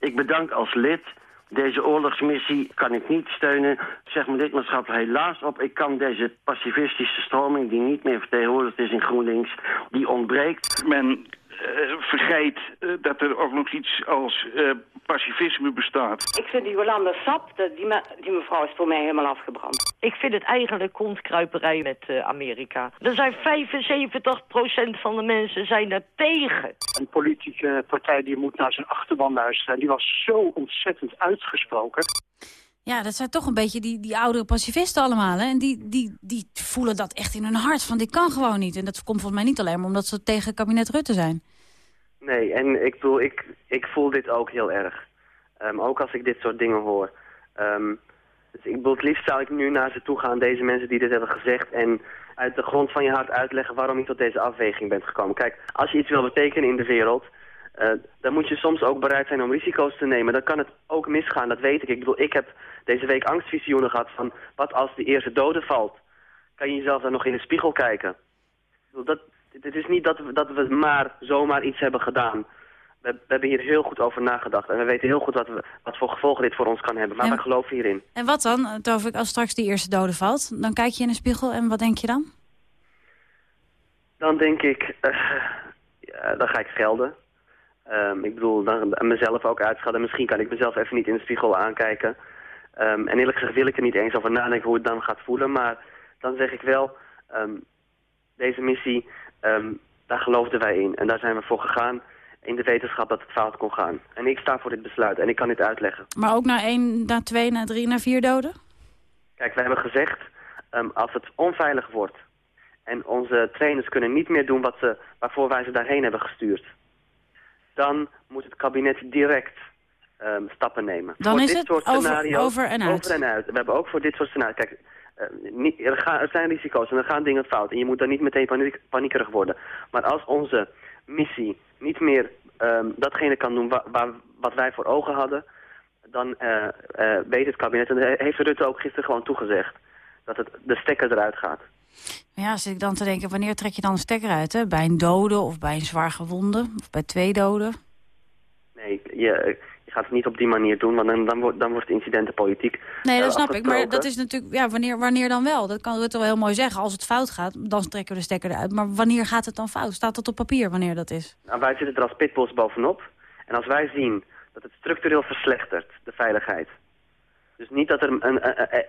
Ik bedank als lid. Deze oorlogsmissie kan ik niet steunen. Zeg mijn lidmaatschap helaas op. Ik kan deze pacifistische stroming, die niet meer vertegenwoordigd is in GroenLinks, die ontbreekt. Men vergeet eh, dat er ook nog iets als eh, pacifisme bestaat. Ik vind die Jolanda Sap, dat- die, me- die mevrouw is voor mij helemaal afgebrand. Ik vind het eigenlijk kontkruiperij met eh, Amerika. Er zijn 75% van de mensen zijn er tegen. Een politieke partij die moet naar zijn achterban luisteren. Die was zo ontzettend uitgesproken. Ja, dat zijn toch een beetje die, die oudere pacifisten allemaal. Hè? En die, die, die voelen dat echt in hun hart. Van dit kan gewoon niet. En dat komt volgens mij niet alleen maar omdat ze tegen kabinet Rutte zijn. Nee, en ik bedoel, ik, ik voel dit ook heel erg. Ehm, ook als ik dit soort dingen hoor. Ehm, dus ik bedoel, het liefst zou ik nu naar ze toe gaan, deze mensen die dit hebben gezegd... en uit de grond van je hart uitleggen waarom je tot deze afweging bent gekomen. Kijk, als je iets wil betekenen in de wereld... eh, dan moet je soms ook bereid zijn om risico's te nemen. Dan kan het ook misgaan, dat weet ik. Ik bedoel, ik heb deze week angstvisioenen gehad van... wat als de eerste dode valt? Kan je jezelf dan nog in de spiegel kijken? Ik bedoel, dat, het is niet dat we, dat we maar zomaar iets hebben gedaan. We, we hebben hier heel goed over nagedacht. En we weten heel goed wat, we, wat voor gevolgen dit voor ons kan hebben. Maar En- wij geloven hierin. En wat dan, eh, Tovik, als straks die eerste dode valt? Dan kijk je in de spiegel en wat denk je dan? Dan denk ik, eh, ja, dan ga ik gelden. Ehm, ik bedoel, dan mezelf ook uitschelden. Misschien kan ik mezelf even niet in de spiegel aankijken. Ehm, en eerlijk gezegd wil ik er niet eens over nadenken hoe het dan gaat voelen. Maar dan zeg ik wel, ehm, deze missie, daar geloofden wij in. En daar zijn we voor gegaan in de wetenschap dat het fout kon gaan. En ik sta voor dit besluit en ik kan dit uitleggen. Maar ook naar één, naar twee, naar drie, naar vier doden? Kijk, wij hebben gezegd, als het onveilig wordt en onze trainers kunnen niet meer doen wat ze, waarvoor wij ze daarheen hebben gestuurd, dan moet het kabinet direct ehm, stappen nemen. Dan voor is dit het soort over- scenario's- over en uit. Over en uit. We hebben ook voor dit soort scenario's... Kijk, eh, niet, er, gaan, er zijn risico's en er gaan dingen fout. En je moet dan niet meteen paniek, paniekerig worden. Maar als onze missie niet meer ehm, datgene kan doen wa- waar, wat wij voor ogen hadden... dan eh, eh, weet het kabinet, en heeft Rutte ook gisteren gewoon toegezegd... dat het de stekker eruit gaat. Ja, zit ik dan te denken, wanneer trek je dan een stekker uit? Hè? Bij een dode of bij een zwaar gewonde? Of bij twee doden? Nee, je, je gaat het niet op die manier doen, want dan, dan, wordt, dan wordt incidenten politiek. Nee, eh, dat snap ik. Maar dat is natuurlijk, ja, wanneer, wanneer dan wel? Dat kan Rutte wel heel mooi zeggen. Als het fout gaat, dan trekken we de stekker eruit. Maar wanneer gaat het dan fout? Staat dat op papier wanneer dat is? Nou, wij zitten er als pitbulls bovenop. En als wij zien dat het structureel verslechtert, de veiligheid. Dus niet dat er een,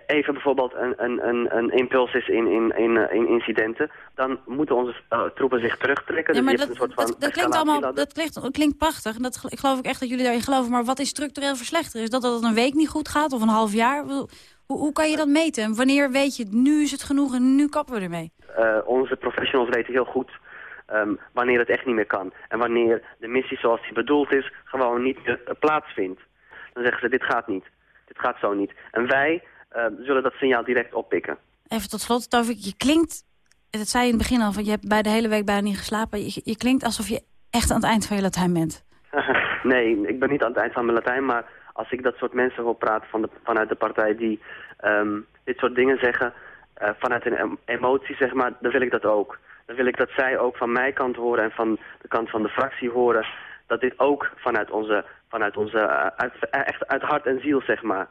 even bijvoorbeeld een, een, een, een impuls is in, in, in, eh, in incidenten. Dan moeten onze eh, troepen zich terugtrekken. Ja, dus maar dat, een soort van dat, dat klinkt allemaal, dat klinkt, dat klinkt prachtig. En dat ik geloof ik echt dat jullie daarin geloven. Maar wat is structureel verslechteren? Is dat dat het een week niet goed gaat of een half jaar? Hoe, hoe kan je dat meten? En wanneer weet je, nu is het genoeg en nu kappen we ermee? Eh, onze professionals weten heel goed ehm, wanneer het echt niet meer kan. En wanneer de missie zoals die bedoeld is gewoon niet plaatsvindt. Dan zeggen ze dit gaat niet. Dit gaat zo niet. En wij eh, zullen dat signaal direct oppikken. Even tot slot, Tovik, je klinkt... Dat zei je in het begin al, van je hebt bij de hele week bijna niet geslapen. Je, je klinkt alsof je echt aan het eind van je Latijn bent. Nee, ik ben niet aan het eind van mijn Latijn, maar als ik dat soort mensen hoor praten van de, vanuit de partij die ehm, dit soort dingen zeggen, eh, vanuit een em- emotie zeg maar, dan wil ik dat ook. Dan wil ik dat zij ook van mijn kant horen en van de kant van de fractie horen, dat dit ook vanuit onze, vanuit onze eh, uit, eh, echt uit hart en ziel zeg maar.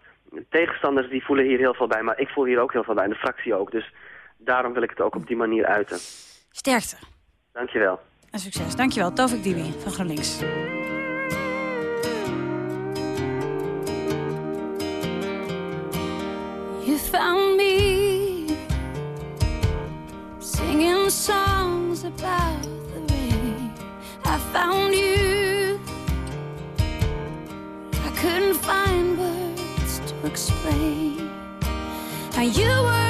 Tegenstanders die voelen hier heel veel bij, maar ik voel hier ook heel veel bij en de fractie ook. Dus daarom wil ik het ook op die manier uiten. Sterkte Dankjewel. en succes. Dankjewel, Tovik Dibi van GroenLinks. You found me singing songs about the rain. I found you. Explain how you were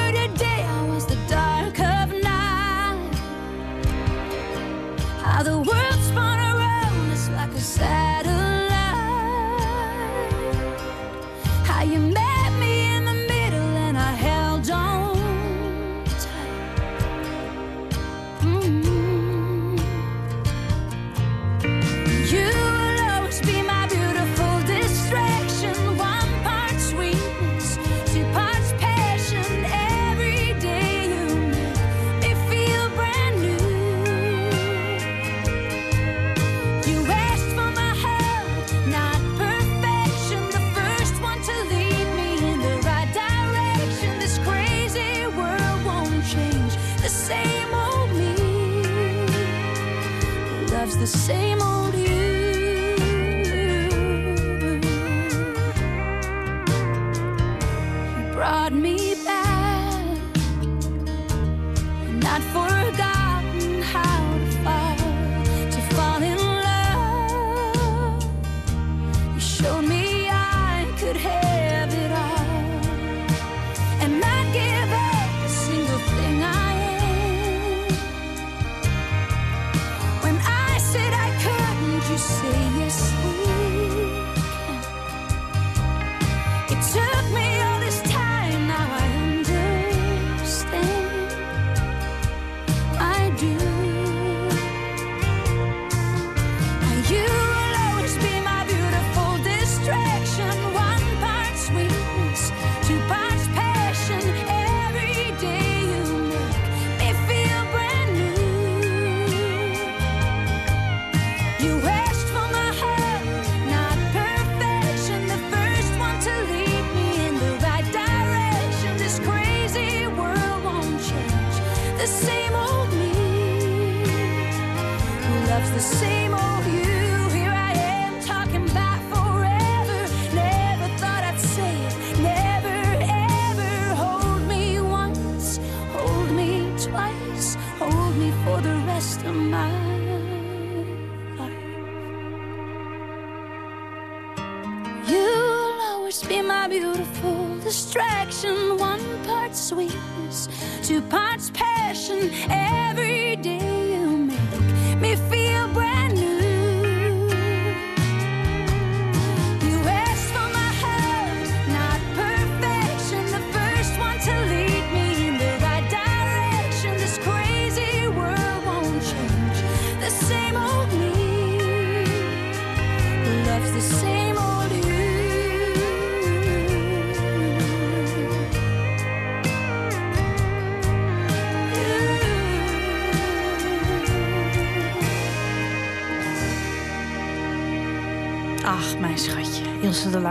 the same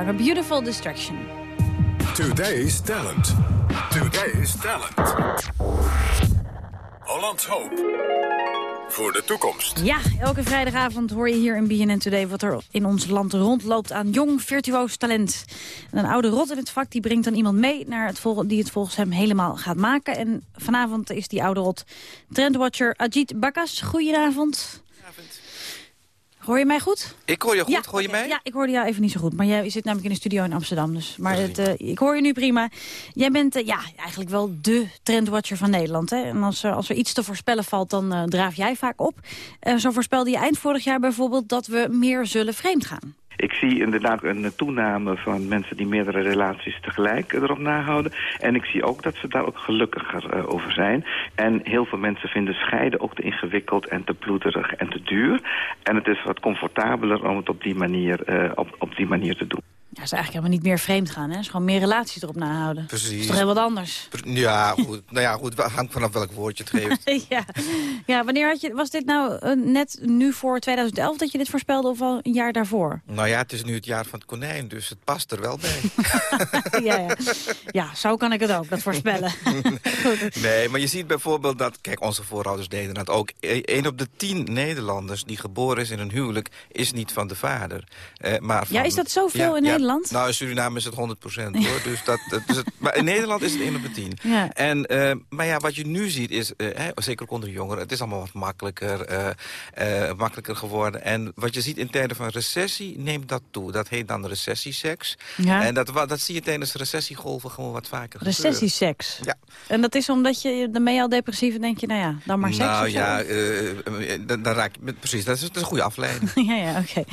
De Lange. Beautiful Distraction. Today's Talent. Today's Talent. Hollands Hoop. Voor de toekomst. Ja, elke vrijdagavond hoor je hier in BNN Today... wat er in ons land rondloopt aan jong, virtuoos talent. En een oude rot in het vak die brengt dan iemand mee... Naar het vol die het volgens hem helemaal gaat maken. En vanavond is die oude rot trendwatcher Ajit Bakas. Goedenavond. Hoor je mij goed? Ik hoor je goed, Ja, hoor je oké. mij? Ja, ik hoorde jou even niet zo goed. Maar jij zit namelijk in de studio in Amsterdam. Dus, maar het, eh, ik hoor je nu prima. Jij bent eh, ja, eigenlijk wel de trendwatcher van Nederland. Hè? En als, er- als er iets te voorspellen valt, dan eh, draaf jij vaak op. Zo voorspelde je eind vorig jaar bijvoorbeeld dat we meer zullen vreemd gaan. Ik zie inderdaad een toename van mensen die meerdere relaties tegelijk erop nahouden. En ik zie ook dat ze daar ook gelukkiger eh, over zijn. En heel veel mensen vinden scheiden ook te ingewikkeld en te bloederig en te duur. En het is wat comfortabeler om het op die manier, eh, op, op die manier te doen. Ja, is eigenlijk helemaal niet meer vreemd gaan, hè? is gewoon meer relaties erop nahouden. Precies. is toch heel wat anders? Ja, goed. nou ja, goed. Het hangt vanaf welk woordje het geeft. ja. ja, wanneer had je, was dit nou eh, net nu voor 2011 dat je dit voorspelde of al een jaar daarvoor? nou ja, het is nu het jaar van het konijn, dus het past er wel bij. ja, ja. ja, zo kan ik het ook, dat voorspellen. nee, maar je ziet bijvoorbeeld dat... Kijk, onze voorouders deden dat ook. Eén op de tien Nederlanders die geboren is in een huwelijk... is niet van de vader. Eh, maar van, Ja, is dat zoveel in ja, Nederland? Nou, in Suriname is het 100 procent, hoor. Dus dat, het, maar in Nederland is het 1 op de 10. Ja. En, eh, maar ja, wat je nu ziet is, eh, hè, zeker ook onder jongeren... het is allemaal wat makkelijker, eh, makkelijker geworden. En wat je ziet in tijden van recessie, neemt dat toe. Dat heet dan recessieseks. Ja. En dat, dat zie je tijdens recessiegolven gewoon wat vaker. Recessieseks. Ja. En dat is omdat je, dan ben je al depressief en denk je, nou ja, dan maar seks nou ja, dan, dan raak je... Precies, dat is, dat is een goede afleiding. ja, ja, oké.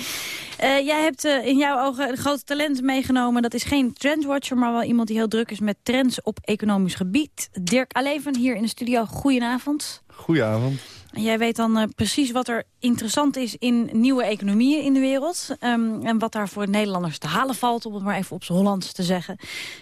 Eh, jij hebt eh, in jouw ogen een groot talent meegenomen. Dat is geen trendwatcher, maar wel iemand die heel druk is met trends op economisch gebied. Dirk Aleven hier in de studio. Goedenavond. Goedenavond. En jij weet dan eh, precies wat er interessant is in nieuwe economieën in de wereld. Ehm, en wat daar voor Nederlanders te halen valt, om het maar even op z'n Hollands te zeggen.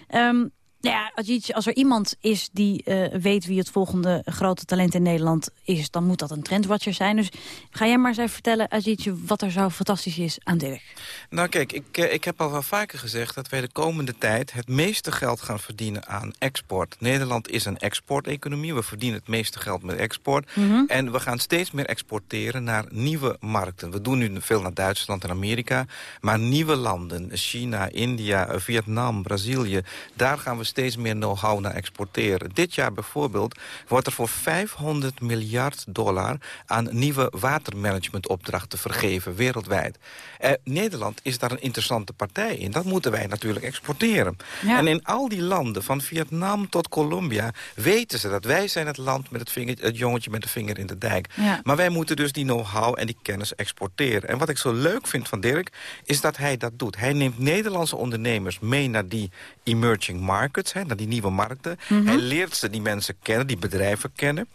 Ehm, nou ja, als er iemand is die eh, weet wie het volgende grote talent in Nederland is... dan moet dat een trendwatcher zijn. Dus ga jij maar eens even vertellen, Ajit, wat er zo fantastisch is aan Dirk. Nou kijk, ik, eh, ik heb al wel vaker gezegd dat wij de komende tijd het meeste geld gaan verdienen aan export. Nederland is een exporteconomie. We verdienen het meeste geld met export. Mhm. En we gaan steeds meer exporteren naar nieuwe markten. We doen nu veel naar Duitsland en Amerika. Maar nieuwe landen, China, India, Vietnam, Brazilië... daar gaan we steeds meer know-how naar exporteren. Dit jaar bijvoorbeeld wordt er voor 500 miljard dollar... aan nieuwe watermanagementopdrachten vergeven wereldwijd. Eh, Nederland is daar een interessante partij in. Dat moeten wij natuurlijk exporteren. Ja. En in al die landen, van Vietnam tot Colombia... weten ze dat wij zijn het land met het, vinger, het jongetje met de vinger in de dijk. Ja. Maar wij moeten dus die know-how en die kennis exporteren. En wat ik zo leuk vind van Dirk, is dat hij dat doet. Hij neemt Nederlandse ondernemers mee naar die emerging markets... Hè, naar die nieuwe markten. Mhm. Hij leert ze die mensen kennen, die bedrijven kennen...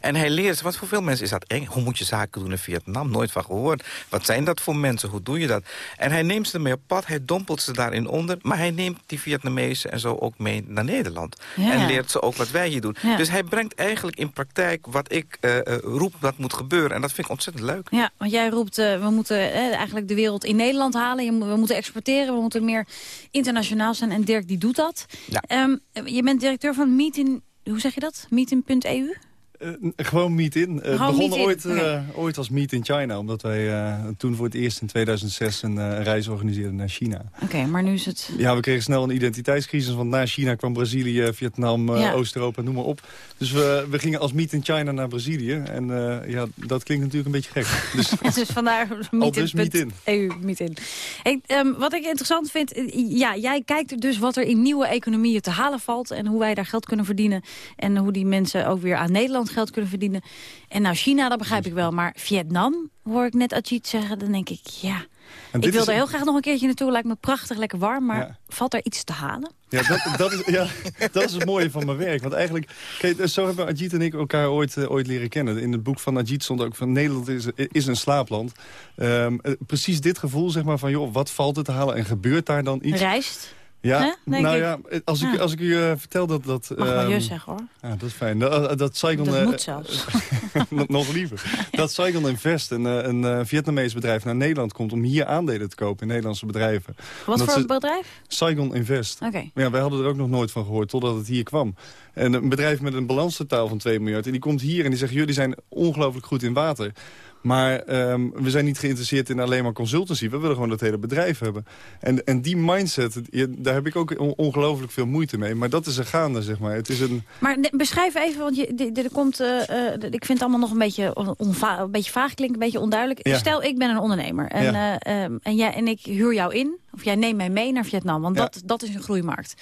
En hij leert, wat voor veel mensen is dat eng? Hoe moet je zaken doen in Vietnam? Nooit van gehoord. Wat zijn dat voor mensen? Hoe doe je dat? En hij neemt ze mee op pad, hij dompelt ze daarin onder... maar hij neemt die Vietnamezen en zo ook mee naar Nederland. Ja. En leert ze ook wat wij hier doen. Ja. Dus hij brengt eigenlijk in praktijk wat ik eh, eh, roep dat moet gebeuren. En dat vind ik ontzettend leuk. Ja, want jij roept, eh, we moeten eigenlijk de wereld in Nederland halen. We moeten exporteren, we moeten meer internationaal zijn. En Dirk, die doet dat. Ja. Ehm, je bent directeur van Meetin, hoe zeg je dat? Meetin.eu? Eh, gewoon Meet In. Eh, Het begon Meet In, ooit, eh, ooit als Meet in China. Omdat wij toen voor het eerst in 2006 een reis organiseerden naar China. Oké, maar nu is het... Ja, we kregen snel een identiteitscrisis. Want na China kwam Brazilië, Vietnam, Ja. Oost-Europa, noem maar op. Dus we, we gingen als Meet in China naar Brazilië. En ja, dat klinkt natuurlijk een beetje gek. Dus dus vandaar Al dus Meetin. EU, Meetin. Hey, ehm, wat ik interessant vind, ja, jij kijkt dus wat er in nieuwe economieën te halen valt... en hoe wij daar geld kunnen verdienen. En hoe die mensen ook weer aan Nederland geld kunnen verdienen. En nou, China, dat begrijp ik wel. Maar Vietnam, hoor ik net Ajit zeggen, dan denk ik, ja... En Ik dit wil is- er heel graag nog een keertje naartoe. Lijkt me prachtig, lekker warm. Maar Ja. valt er iets te halen? Ja, dat, dat, is, ja, dat is het mooie van mijn werk. Want eigenlijk, kijk, zo hebben Ajit en ik elkaar ooit, eh, ooit leren kennen. In het boek van Ajit stond ook van Nederland is, is een slaapland. Ehm, eh, precies dit gevoel, zeg maar, van joh, wat valt er te halen en gebeurt daar dan iets? Rijst? Ja, nou ik. ja, als ik, Ja. als ik u eh, vertel dat... dat Mag wel ehm, je zeggen, hoor. Ja, dat is fijn. Dat, dat Saigon... Dat eh, moet zelfs. nog- liever. Dat Saigon Invest, een, eh, een eh, Vietnamees bedrijf, naar Nederland komt... om hier aandelen te kopen in Nederlandse bedrijven. Wat Omdat voor bedrijf? Saigon Invest. Oké. Ja, wij hadden er ook nog nooit van gehoord totdat het hier kwam. En een bedrijf met een balanstotaal van 2 miljard. En die komt hier en die zegt, jullie zijn ongelooflijk goed in water. Maar ehm, we zijn niet geïnteresseerd in alleen maar consultancy. We willen gewoon dat hele bedrijf hebben. En, en die mindset, daar heb ik ook on- ongelooflijk veel moeite mee. Maar dat is er gaande, zeg maar. Het is een... Maar beschrijf even, want je, komt, eh, eh, ik vind het allemaal nog een beetje, onva- een beetje vaag klinken, een beetje onduidelijk. Ja. Stel, ik ben een ondernemer en, Ja. eh, ehm, en, jij, en ik huur jou in Of jij neemt mij mee naar Vietnam, want dat, dat is een groeimarkt.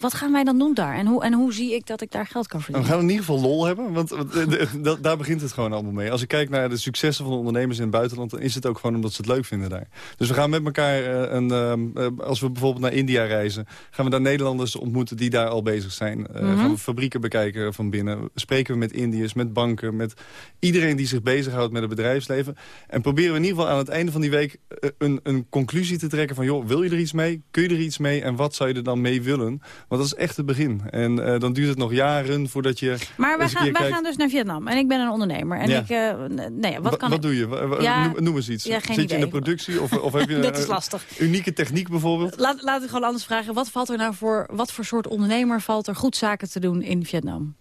Wat gaan wij dan doen daar? En hoe, en hoe zie ik dat ik daar geld kan En we verdienen? gaan in ieder geval lol hebben, want want, eh, daar begint het gewoon allemaal mee. Als ik kijk naar de successen van de ondernemers in het buitenland... dan is het ook gewoon omdat ze het leuk vinden daar. Dus we gaan met elkaar, eh, een, eh, als we bijvoorbeeld naar India reizen... gaan we daar Nederlanders ontmoeten die daar al bezig zijn. Mhm. Gaan we fabrieken bekijken van binnen. Spreken we met Indiërs, met banken, met iedereen die zich bezighoudt met het bedrijfsleven. En proberen we in ieder geval aan het einde van die week... een, een conclusie te trekken van... joh, wil je er iets mee? Kun je er iets mee? En wat zou je er dan mee willen? Want dat is echt het begin. En eh, dan duurt het nog jaren voordat je... Maar wij gaan, wij kijkt- gaan dus naar Vietnam. En ik ben een ondernemer. En Ja. ik, eh, nee, wat Wa- kan wat ik... doe je? Ja, noem, noem eens iets. ja, geen Zit je in de productie of, of heb je Dat is een lastig. unieke techniek bijvoorbeeld? Laat, laat ik gewoon anders vragen. Wat valt er nou voor, wat voor soort ondernemer valt er goed zaken te doen in Vietnam?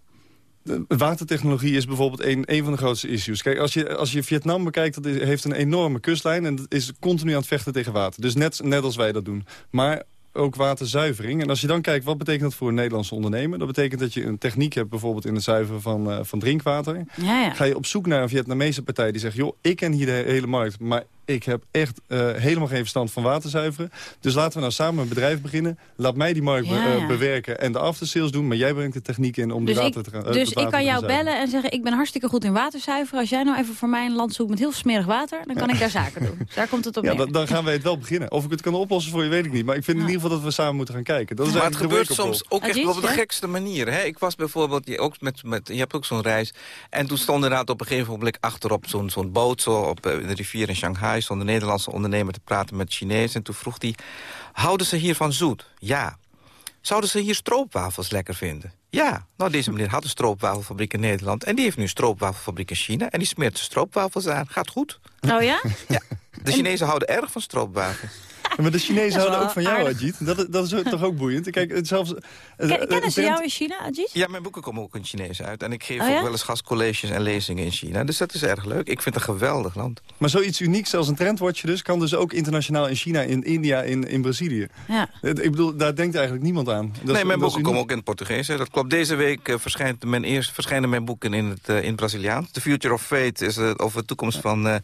Watertechnologie is bijvoorbeeld een, een van de grootste issues. Kijk, als je, als je Vietnam bekijkt, dat is- heeft een enorme kustlijn... en dat is continu aan het vechten tegen water. Dus net, net als wij dat doen. Maar ook waterzuivering. En als je dan kijkt, wat betekent dat voor een Nederlandse ondernemer? Dat betekent dat je een techniek hebt, bijvoorbeeld in het zuiveren van, eh, van drinkwater. Ja, ja. Ga je op zoek naar een Vietnamese partij die zegt... joh, ik ken hier de hele markt, maar ik heb echt eh, helemaal geen verstand van waterzuiveren. Dus laten we nou samen een bedrijf beginnen. Laat mij die markt Ja, eh, ja. bewerken en de aftersales doen... maar jij brengt de techniek in om Dus, die ik, water te gaan eh, dus ik kan jou bellen en zeggen... ik ben hartstikke goed in waterzuiveren. Als jij nou even voor mij een land zoekt met heel smerig water... dan kan ik daar zaken doen. Dus daar komt het op Ja, neer. dan, dan gaan wij het wel beginnen. Of ik het kan oplossen voor je, weet ik niet. Maar ik vind in ieder geval dat we samen moeten gaan kijken. Dat is maar het de gebeurt soms ook echt op de gekste manieren. Hè? Ik was bijvoorbeeld, je, ook met, met, je hebt ook zo'n reis. En toen stond inderdaad op een gegeven moment achterop zo'n zo'n boot... Zo op de rivier in Shanghai, stond een Nederlandse ondernemer te praten met Chinees. En toen vroeg hij, houden ze hier van zoet? Ja. Zouden ze hier stroopwafels lekker vinden? Ja. Nou, deze meneer had een stroopwafelfabriek in Nederland... en die heeft nu een stroopwafelfabriek in China... en die smeert de stroopwafels aan. Gaat goed. Oh ja? De Chinezen houden erg van stroopwafels. Maar de Chinezen houden ook van jou, aardig. Ajit. Dat, dat is toch ook boeiend? Kijk, het zelfs... eh, Ken- eh, kennen ze jou in China, Ajit? Ja, mijn boeken komen ook in Chinees uit. En ik geef Oh ja? ook wel eens gastcolleges en lezingen in China. Dus dat is erg leuk. Ik vind het een geweldig land. Maar zoiets unieks als een trendwatch dus... kan dus ook internationaal in China, in India, in, in Brazilië. Ja. Ik bedoel, daar denkt eigenlijk niemand aan. Dat nee, mijn boeken komen ook in het Portugees. Hè. Dat klopt. Deze week eh, verschijnt mijn eerst, verschijnen mijn boeken in het, in het Braziliaans. The Future of Fate is over de toekomst van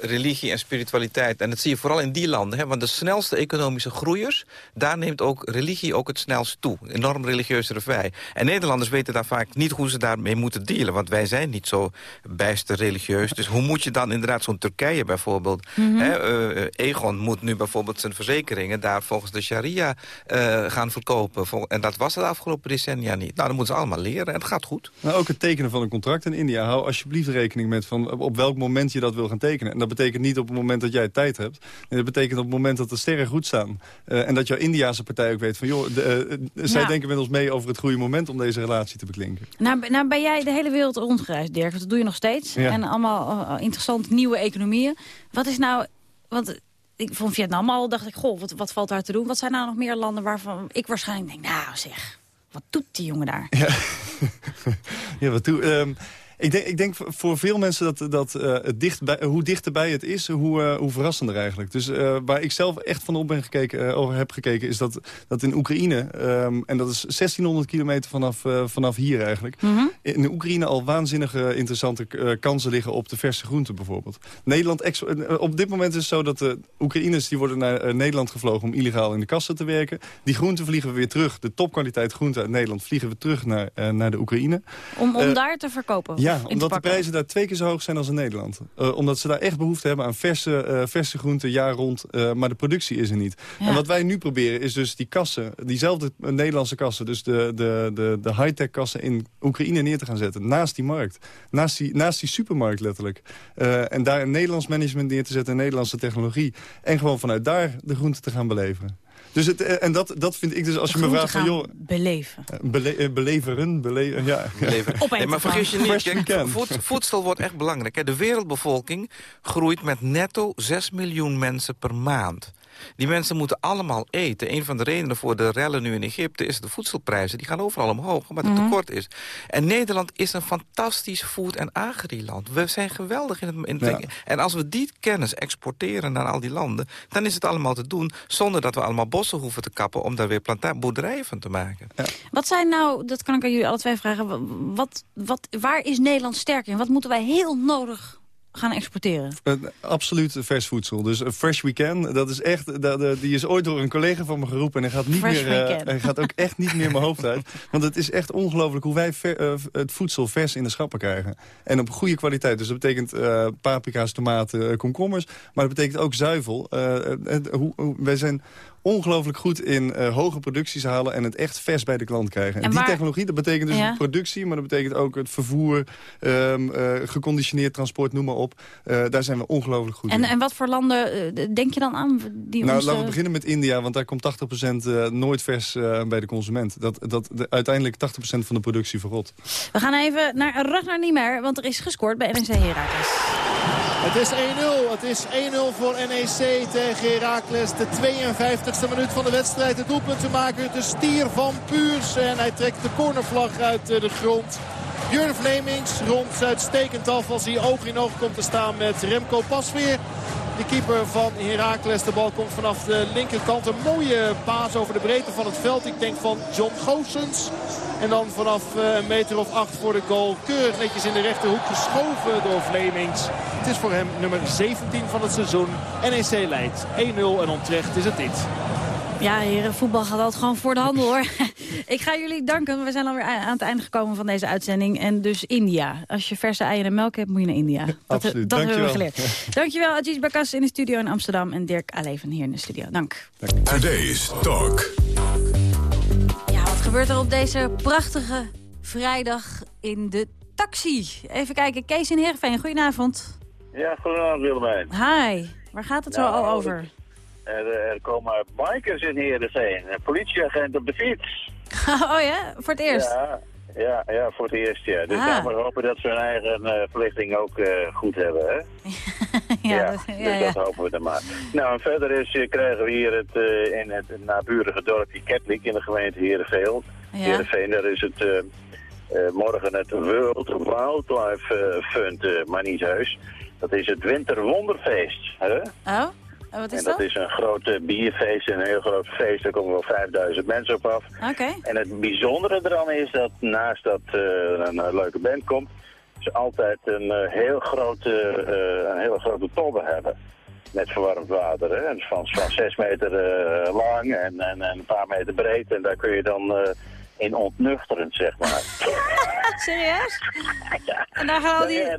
religie en spiritualiteit. En dat zie je vooral in die landen. Hè, want de snelste economische groeiers... daar neemt ook religie ook het snelst toe. Enorm religieuze revij. En Nederlanders weten daar vaak niet hoe ze daarmee moeten dealen. Want wij zijn niet zo bijster religieus. Dus hoe moet je dan inderdaad zo'n Turkije bijvoorbeeld... Mhm. hè, eh, Egon moet nu bijvoorbeeld zijn verzekeringen... daar volgens de sharia eh, gaan verkopen. Vol- En dat was de afgelopen decennia niet. Nou, dat moeten ze allemaal leren en het gaat goed. Nou, ook het tekenen van een contract in India. Hou alsjeblieft rekening met van op welk moment je dat wil gaan tekenen. En dat betekent niet op het moment dat jij tijd hebt. Nee, dat betekent op het moment dat de sterren goed staan. Eh, en dat jouw Indiase partij ook weet van... joh, de, eh, eh, zij Ja. denken met ons mee over het goede moment om deze relatie te beklinken. Nou, nou ben jij de hele wereld rondgereisd, Dirk. Dat doe je nog steeds. Ja. En allemaal uh, interessant nieuwe economieën. Wat is nou... Want ik vond Vietnam al, dacht ik, goh, wat, wat valt daar te doen? Wat zijn nou nog meer landen waarvan ik waarschijnlijk denk... nou zeg, wat doet die jongen daar? Ja, wat toe. ehm, ik, denk, ik denk voor- veel mensen dat, dat eh, het dichtbij, hoe dichterbij het is, hoe, eh, hoe verrassender eigenlijk. Dus eh, waar ik zelf echt van op ben gekeken, over heb gekeken, is dat, dat in Oekraïne, ehm, en dat is 1600 kilometer vanaf, vanaf hier eigenlijk, Mhm. in Oekraïne al waanzinnige interessante kansen liggen op de verse groenten bijvoorbeeld. Nederland, op dit moment is het zo dat de Oekraïners die worden naar Nederland gevlogen om illegaal in de kassen te werken. Die groenten vliegen we weer terug, de topkwaliteit groenten uit Nederland vliegen we terug naar, naar de Oekraïne. Om, om daar te verkopen? ja, te omdat de prijzen daar twee keer zo hoog zijn als in Nederland. Eh, omdat ze daar echt behoefte hebben aan verse, eh, verse groenten jaar rond. eh, maar de productie is er niet. Ja. En wat wij nu proberen is dus die kassen, diezelfde Nederlandse kassen... dus de, de, de, de high-tech kassen in Oekraïne neer te gaan zetten. Naast die markt. Naast die, naast die supermarkt letterlijk. En daar een Nederlands management neer te zetten. Een Nederlandse technologie. En gewoon vanuit daar de groenten te gaan beleveren. Dus het, eh, en dat, dat vind ik dus als De je me vraagt van... joh, beleven. eh, bele- eh, beleveren, bele ja. Leven. Opeten Nee, maar vergis je niet, kijk, voed- voedsel wordt echt belangrijk. Hè. De wereldbevolking groeit met netto 6 miljoen mensen per maand. Die mensen moeten allemaal eten. Een van de redenen voor de rellen nu in Egypte is de voedselprijzen. Die gaan overal omhoog, omdat het Mhm. tekort is. En Nederland is een fantastisch food- en agrieland. We zijn geweldig in het... In het Ja. En als we die kennis exporteren naar al die landen... dan is het allemaal te doen zonder dat we allemaal bossen hoeven te kappen... om daar weer boerderijen van te maken. Wat zijn nou, dat kan ik aan jullie alle twee vragen... wa- wat, wat, waar is Nederland sterk in? Wat moeten wij heel nodig gaan exporteren? Uh, absoluut vers voedsel. Dus uh, Fresh Weekend, dat is echt, dat, uh, die is ooit door een collega van me geroepen... en hij gaat, niet Fresh meer, hij gaat ook echt niet meer mijn hoofd uit. Want het is echt ongelooflijk hoe wij ver, het voedsel vers in de schappen krijgen. En op goede kwaliteit. Dus dat betekent paprika's, tomaten, komkommers. Maar dat betekent ook zuivel. hoe, hoe, wij zijn ongelooflijk goed in uh, hoge producties halen... en het echt vers bij de klant krijgen. En, En die waar- technologie, dat betekent dus Ja. productie... maar dat betekent ook het vervoer, eh, geconditioneerd transport, noem maar op. Eh, daar zijn we ongelooflijk goed En, in. en wat voor landen denk je dan aan? Die nou, ons, laten we beginnen met India, want daar komt 80% eh, nooit vers bij de consument. Dat, dat de, uiteindelijk 80% van de productie verrot. We gaan even naar Ragnar Niemeyer, want er is gescoord bij NEC Heracles. Het is 1-0. Het is 1-0 voor NEC tegen Heracles. De 52e minuut van de wedstrijd. De doelpuntenmaker, de stier van Puurs. En hij trekt de cornervlag uit eh, de grond. Björn Vlemings rondt uitstekend af als hij oog in oog komt te staan met Remco Pasveer. De keeper van Heracles. De bal komt vanaf de linkerkant. Een mooie paas over de breedte van het veld. Ik denk van John Goossens. En dan vanaf eh, een meter of acht voor de goal. Keurig netjes in de rechterhoek geschoven door Vlemings. Het is voor hem nummer 17 van het seizoen. NEC leidt 1-0 en onterecht is het dit. Ja, heren, voetbal gaat altijd gewoon voor de handel, hoor. Ik ga jullie danken. We zijn alweer aan het einde gekomen van deze uitzending. En dus India. Als je verse eieren en melk hebt, moet je naar India. Dat, Absoluut. dat hebben we Dankjewel. geleerd. Dankjewel, Adjis Bakas in de studio in Amsterdam. En Dirk Aleven hier in de studio. Dank. Today's Talk. Ja, wat gebeurt er op deze prachtige vrijdag in de taxi? Even kijken, Kees in Heerenveen, goedenavond. Ja, goedenavond Willemijn. Hi, waar gaat het zo Nou, al over? Er, er komen bikers in Heerenveen. Een politieagent op de fiets. oh ja, voor het eerst? Ja, ja, ja voor het eerst, ja. Dus Ah. laten we hopen dat ze hun eigen eh, verlichting ook eh, goed hebben, hè? ja, dat- ja, dus ja. dat hopen we dan maar. Nou, en verder is, eh, krijgen we hier het, eh, in het naburige dorpje Ketlik in de gemeente Heerenveen. Ja. Heerenveen, daar is het eh, eh, morgen het World Wildlife eh, Fund uh, Maniehuis. Dat is het Winterwonderfeest, hè? Oh, en wat is en dat, dat? is een groot eh, bierfeest, een heel groot feest. Daar komen wel 5000 mensen op af. Oké. En het bijzondere eraan is dat naast dat eh, een leuke band komt, ze altijd een, eh, heel grote, een hele grote tobbe hebben. Met verwarmd water. Hè? Van, van 6 meter lang en, en, en een paar meter breed. En daar kun je dan in ontnuchteren, zeg maar. Serieus? En daar gaan al die, Ja,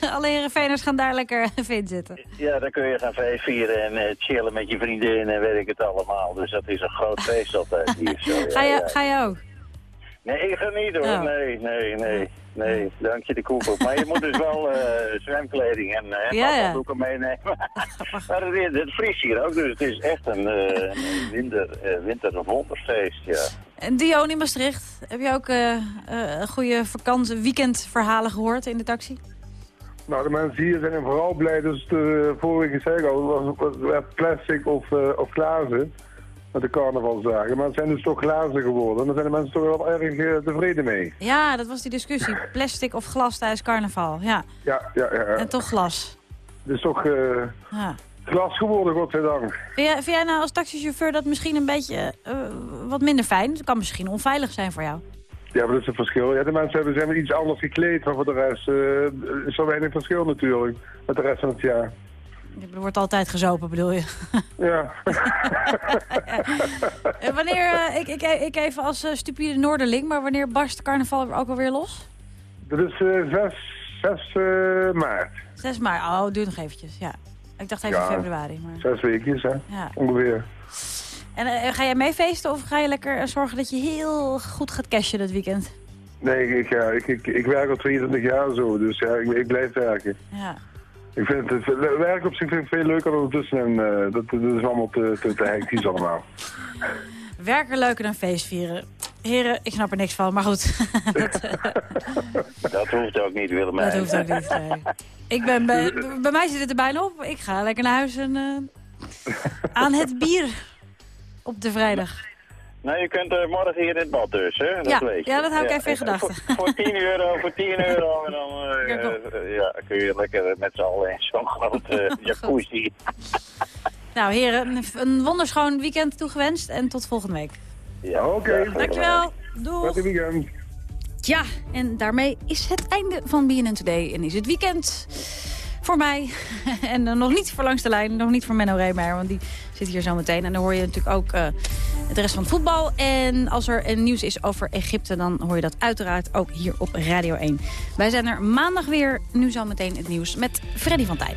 alle Heerenveeners gaan daar lekker in zitten. Ja, dan kun je gaan feest vieren en eh, chillen met je vriendin en weet ik het allemaal. Dus dat is een groot feest altijd hier. Zo, ja, Ga je, ja. ga je ook? Nee, ik ga niet hoor. Oh. Nee, nee, nee. Nee, dank je de koekoek. Maar je moet dus wel eh, zwemkleding en, en Ja, ja. doeken meenemen. maar het, het vriest hier ook, dus het is echt een, winter, eh, winterwonderfeest, ja. En Dion in Maastricht, heb je ook eh, eh, goede vakantie, weekendverhalen gehoord in de taxi? Nou, de mensen hier zijn vooral blij, dus de vorige zei ik al, was, was, plastic of, of glazen met de carnavalsdagen. Maar het zijn dus toch glazen geworden. En daar zijn de mensen toch wel erg tevreden mee. Ja, dat was die discussie. Plastic of glas tijdens carnaval. Ja, Ja, ja, ja. en toch glas. Is toch Ja. Glas geworden, godzijdank. Vind jij, vind jij nou als taxichauffeur dat misschien een beetje eh, wat minder fijn? Het kan misschien onveilig zijn voor jou. Ja, maar dat is het verschil. Ja, de mensen hebben, zijn iets anders gekleed, maar voor de rest eh, is er weinig verschil natuurlijk met de rest van het jaar. Er wordt altijd gezopen, bedoel je? Ja. En wanneer, eh, ik, ik, ik even als eh, stupide Noorderling, maar wanneer barst carnaval ook alweer los? Dat is eh 6, 6 eh, maart. 6 maart. Oh, duurt nog eventjes, ja. Ik dacht even Ja. februari. Maar... Zes weekjes, hè? Ja. Ongeveer. En eh, ga jij mee feesten of ga je lekker eh, zorgen dat je heel goed gaat cashen dat weekend? Nee, ik, ja, ik, ik, ik werk al 22 jaar zo, dus ja, ik, ik blijf werken. Ja. Ik vind het, het werk op zich vind ik veel leuker dan ertussen en eh, dat, dat is allemaal te, te, te hectisch allemaal. Werken leuker dan feest vieren. Heren, ik snap er niks van, maar goed. dat, Dat hoeft ook niet, Willemijn. dat hoeft ook niet. nee. Ik ben bij, bij mij zit het er bijna op. Ik ga lekker naar huis en eh, aan het bier op de vrijdag. Nou, je kunt eh, morgen hier in het bad dus, hè? Dat Ja, weet je. ja, dat hou ik even in gedachten. Voor, voor 10 euro, voor 10 euro en dan eh, eh, ja, kun je lekker met z'n allen in zo'n grote jacuzzi. Nou heren, een wonderschoon weekend toegewenst en tot volgende week. Ja, Oké. Dankjewel. Doeg. Prettig weekend. Ja, en daarmee is het einde van BNN Today en is het weekend. voor mij. en nog niet voor langs de lijn, nog niet voor Menno Reemeyer, want die zit hier zo meteen. En dan hoor je natuurlijk ook uh, het rest van het voetbal. En als er een nieuws is over Egypte, dan hoor je dat uiteraard ook hier op Radio 1. Wij zijn er maandag weer, nu zo meteen het nieuws met Freddy van Tijn.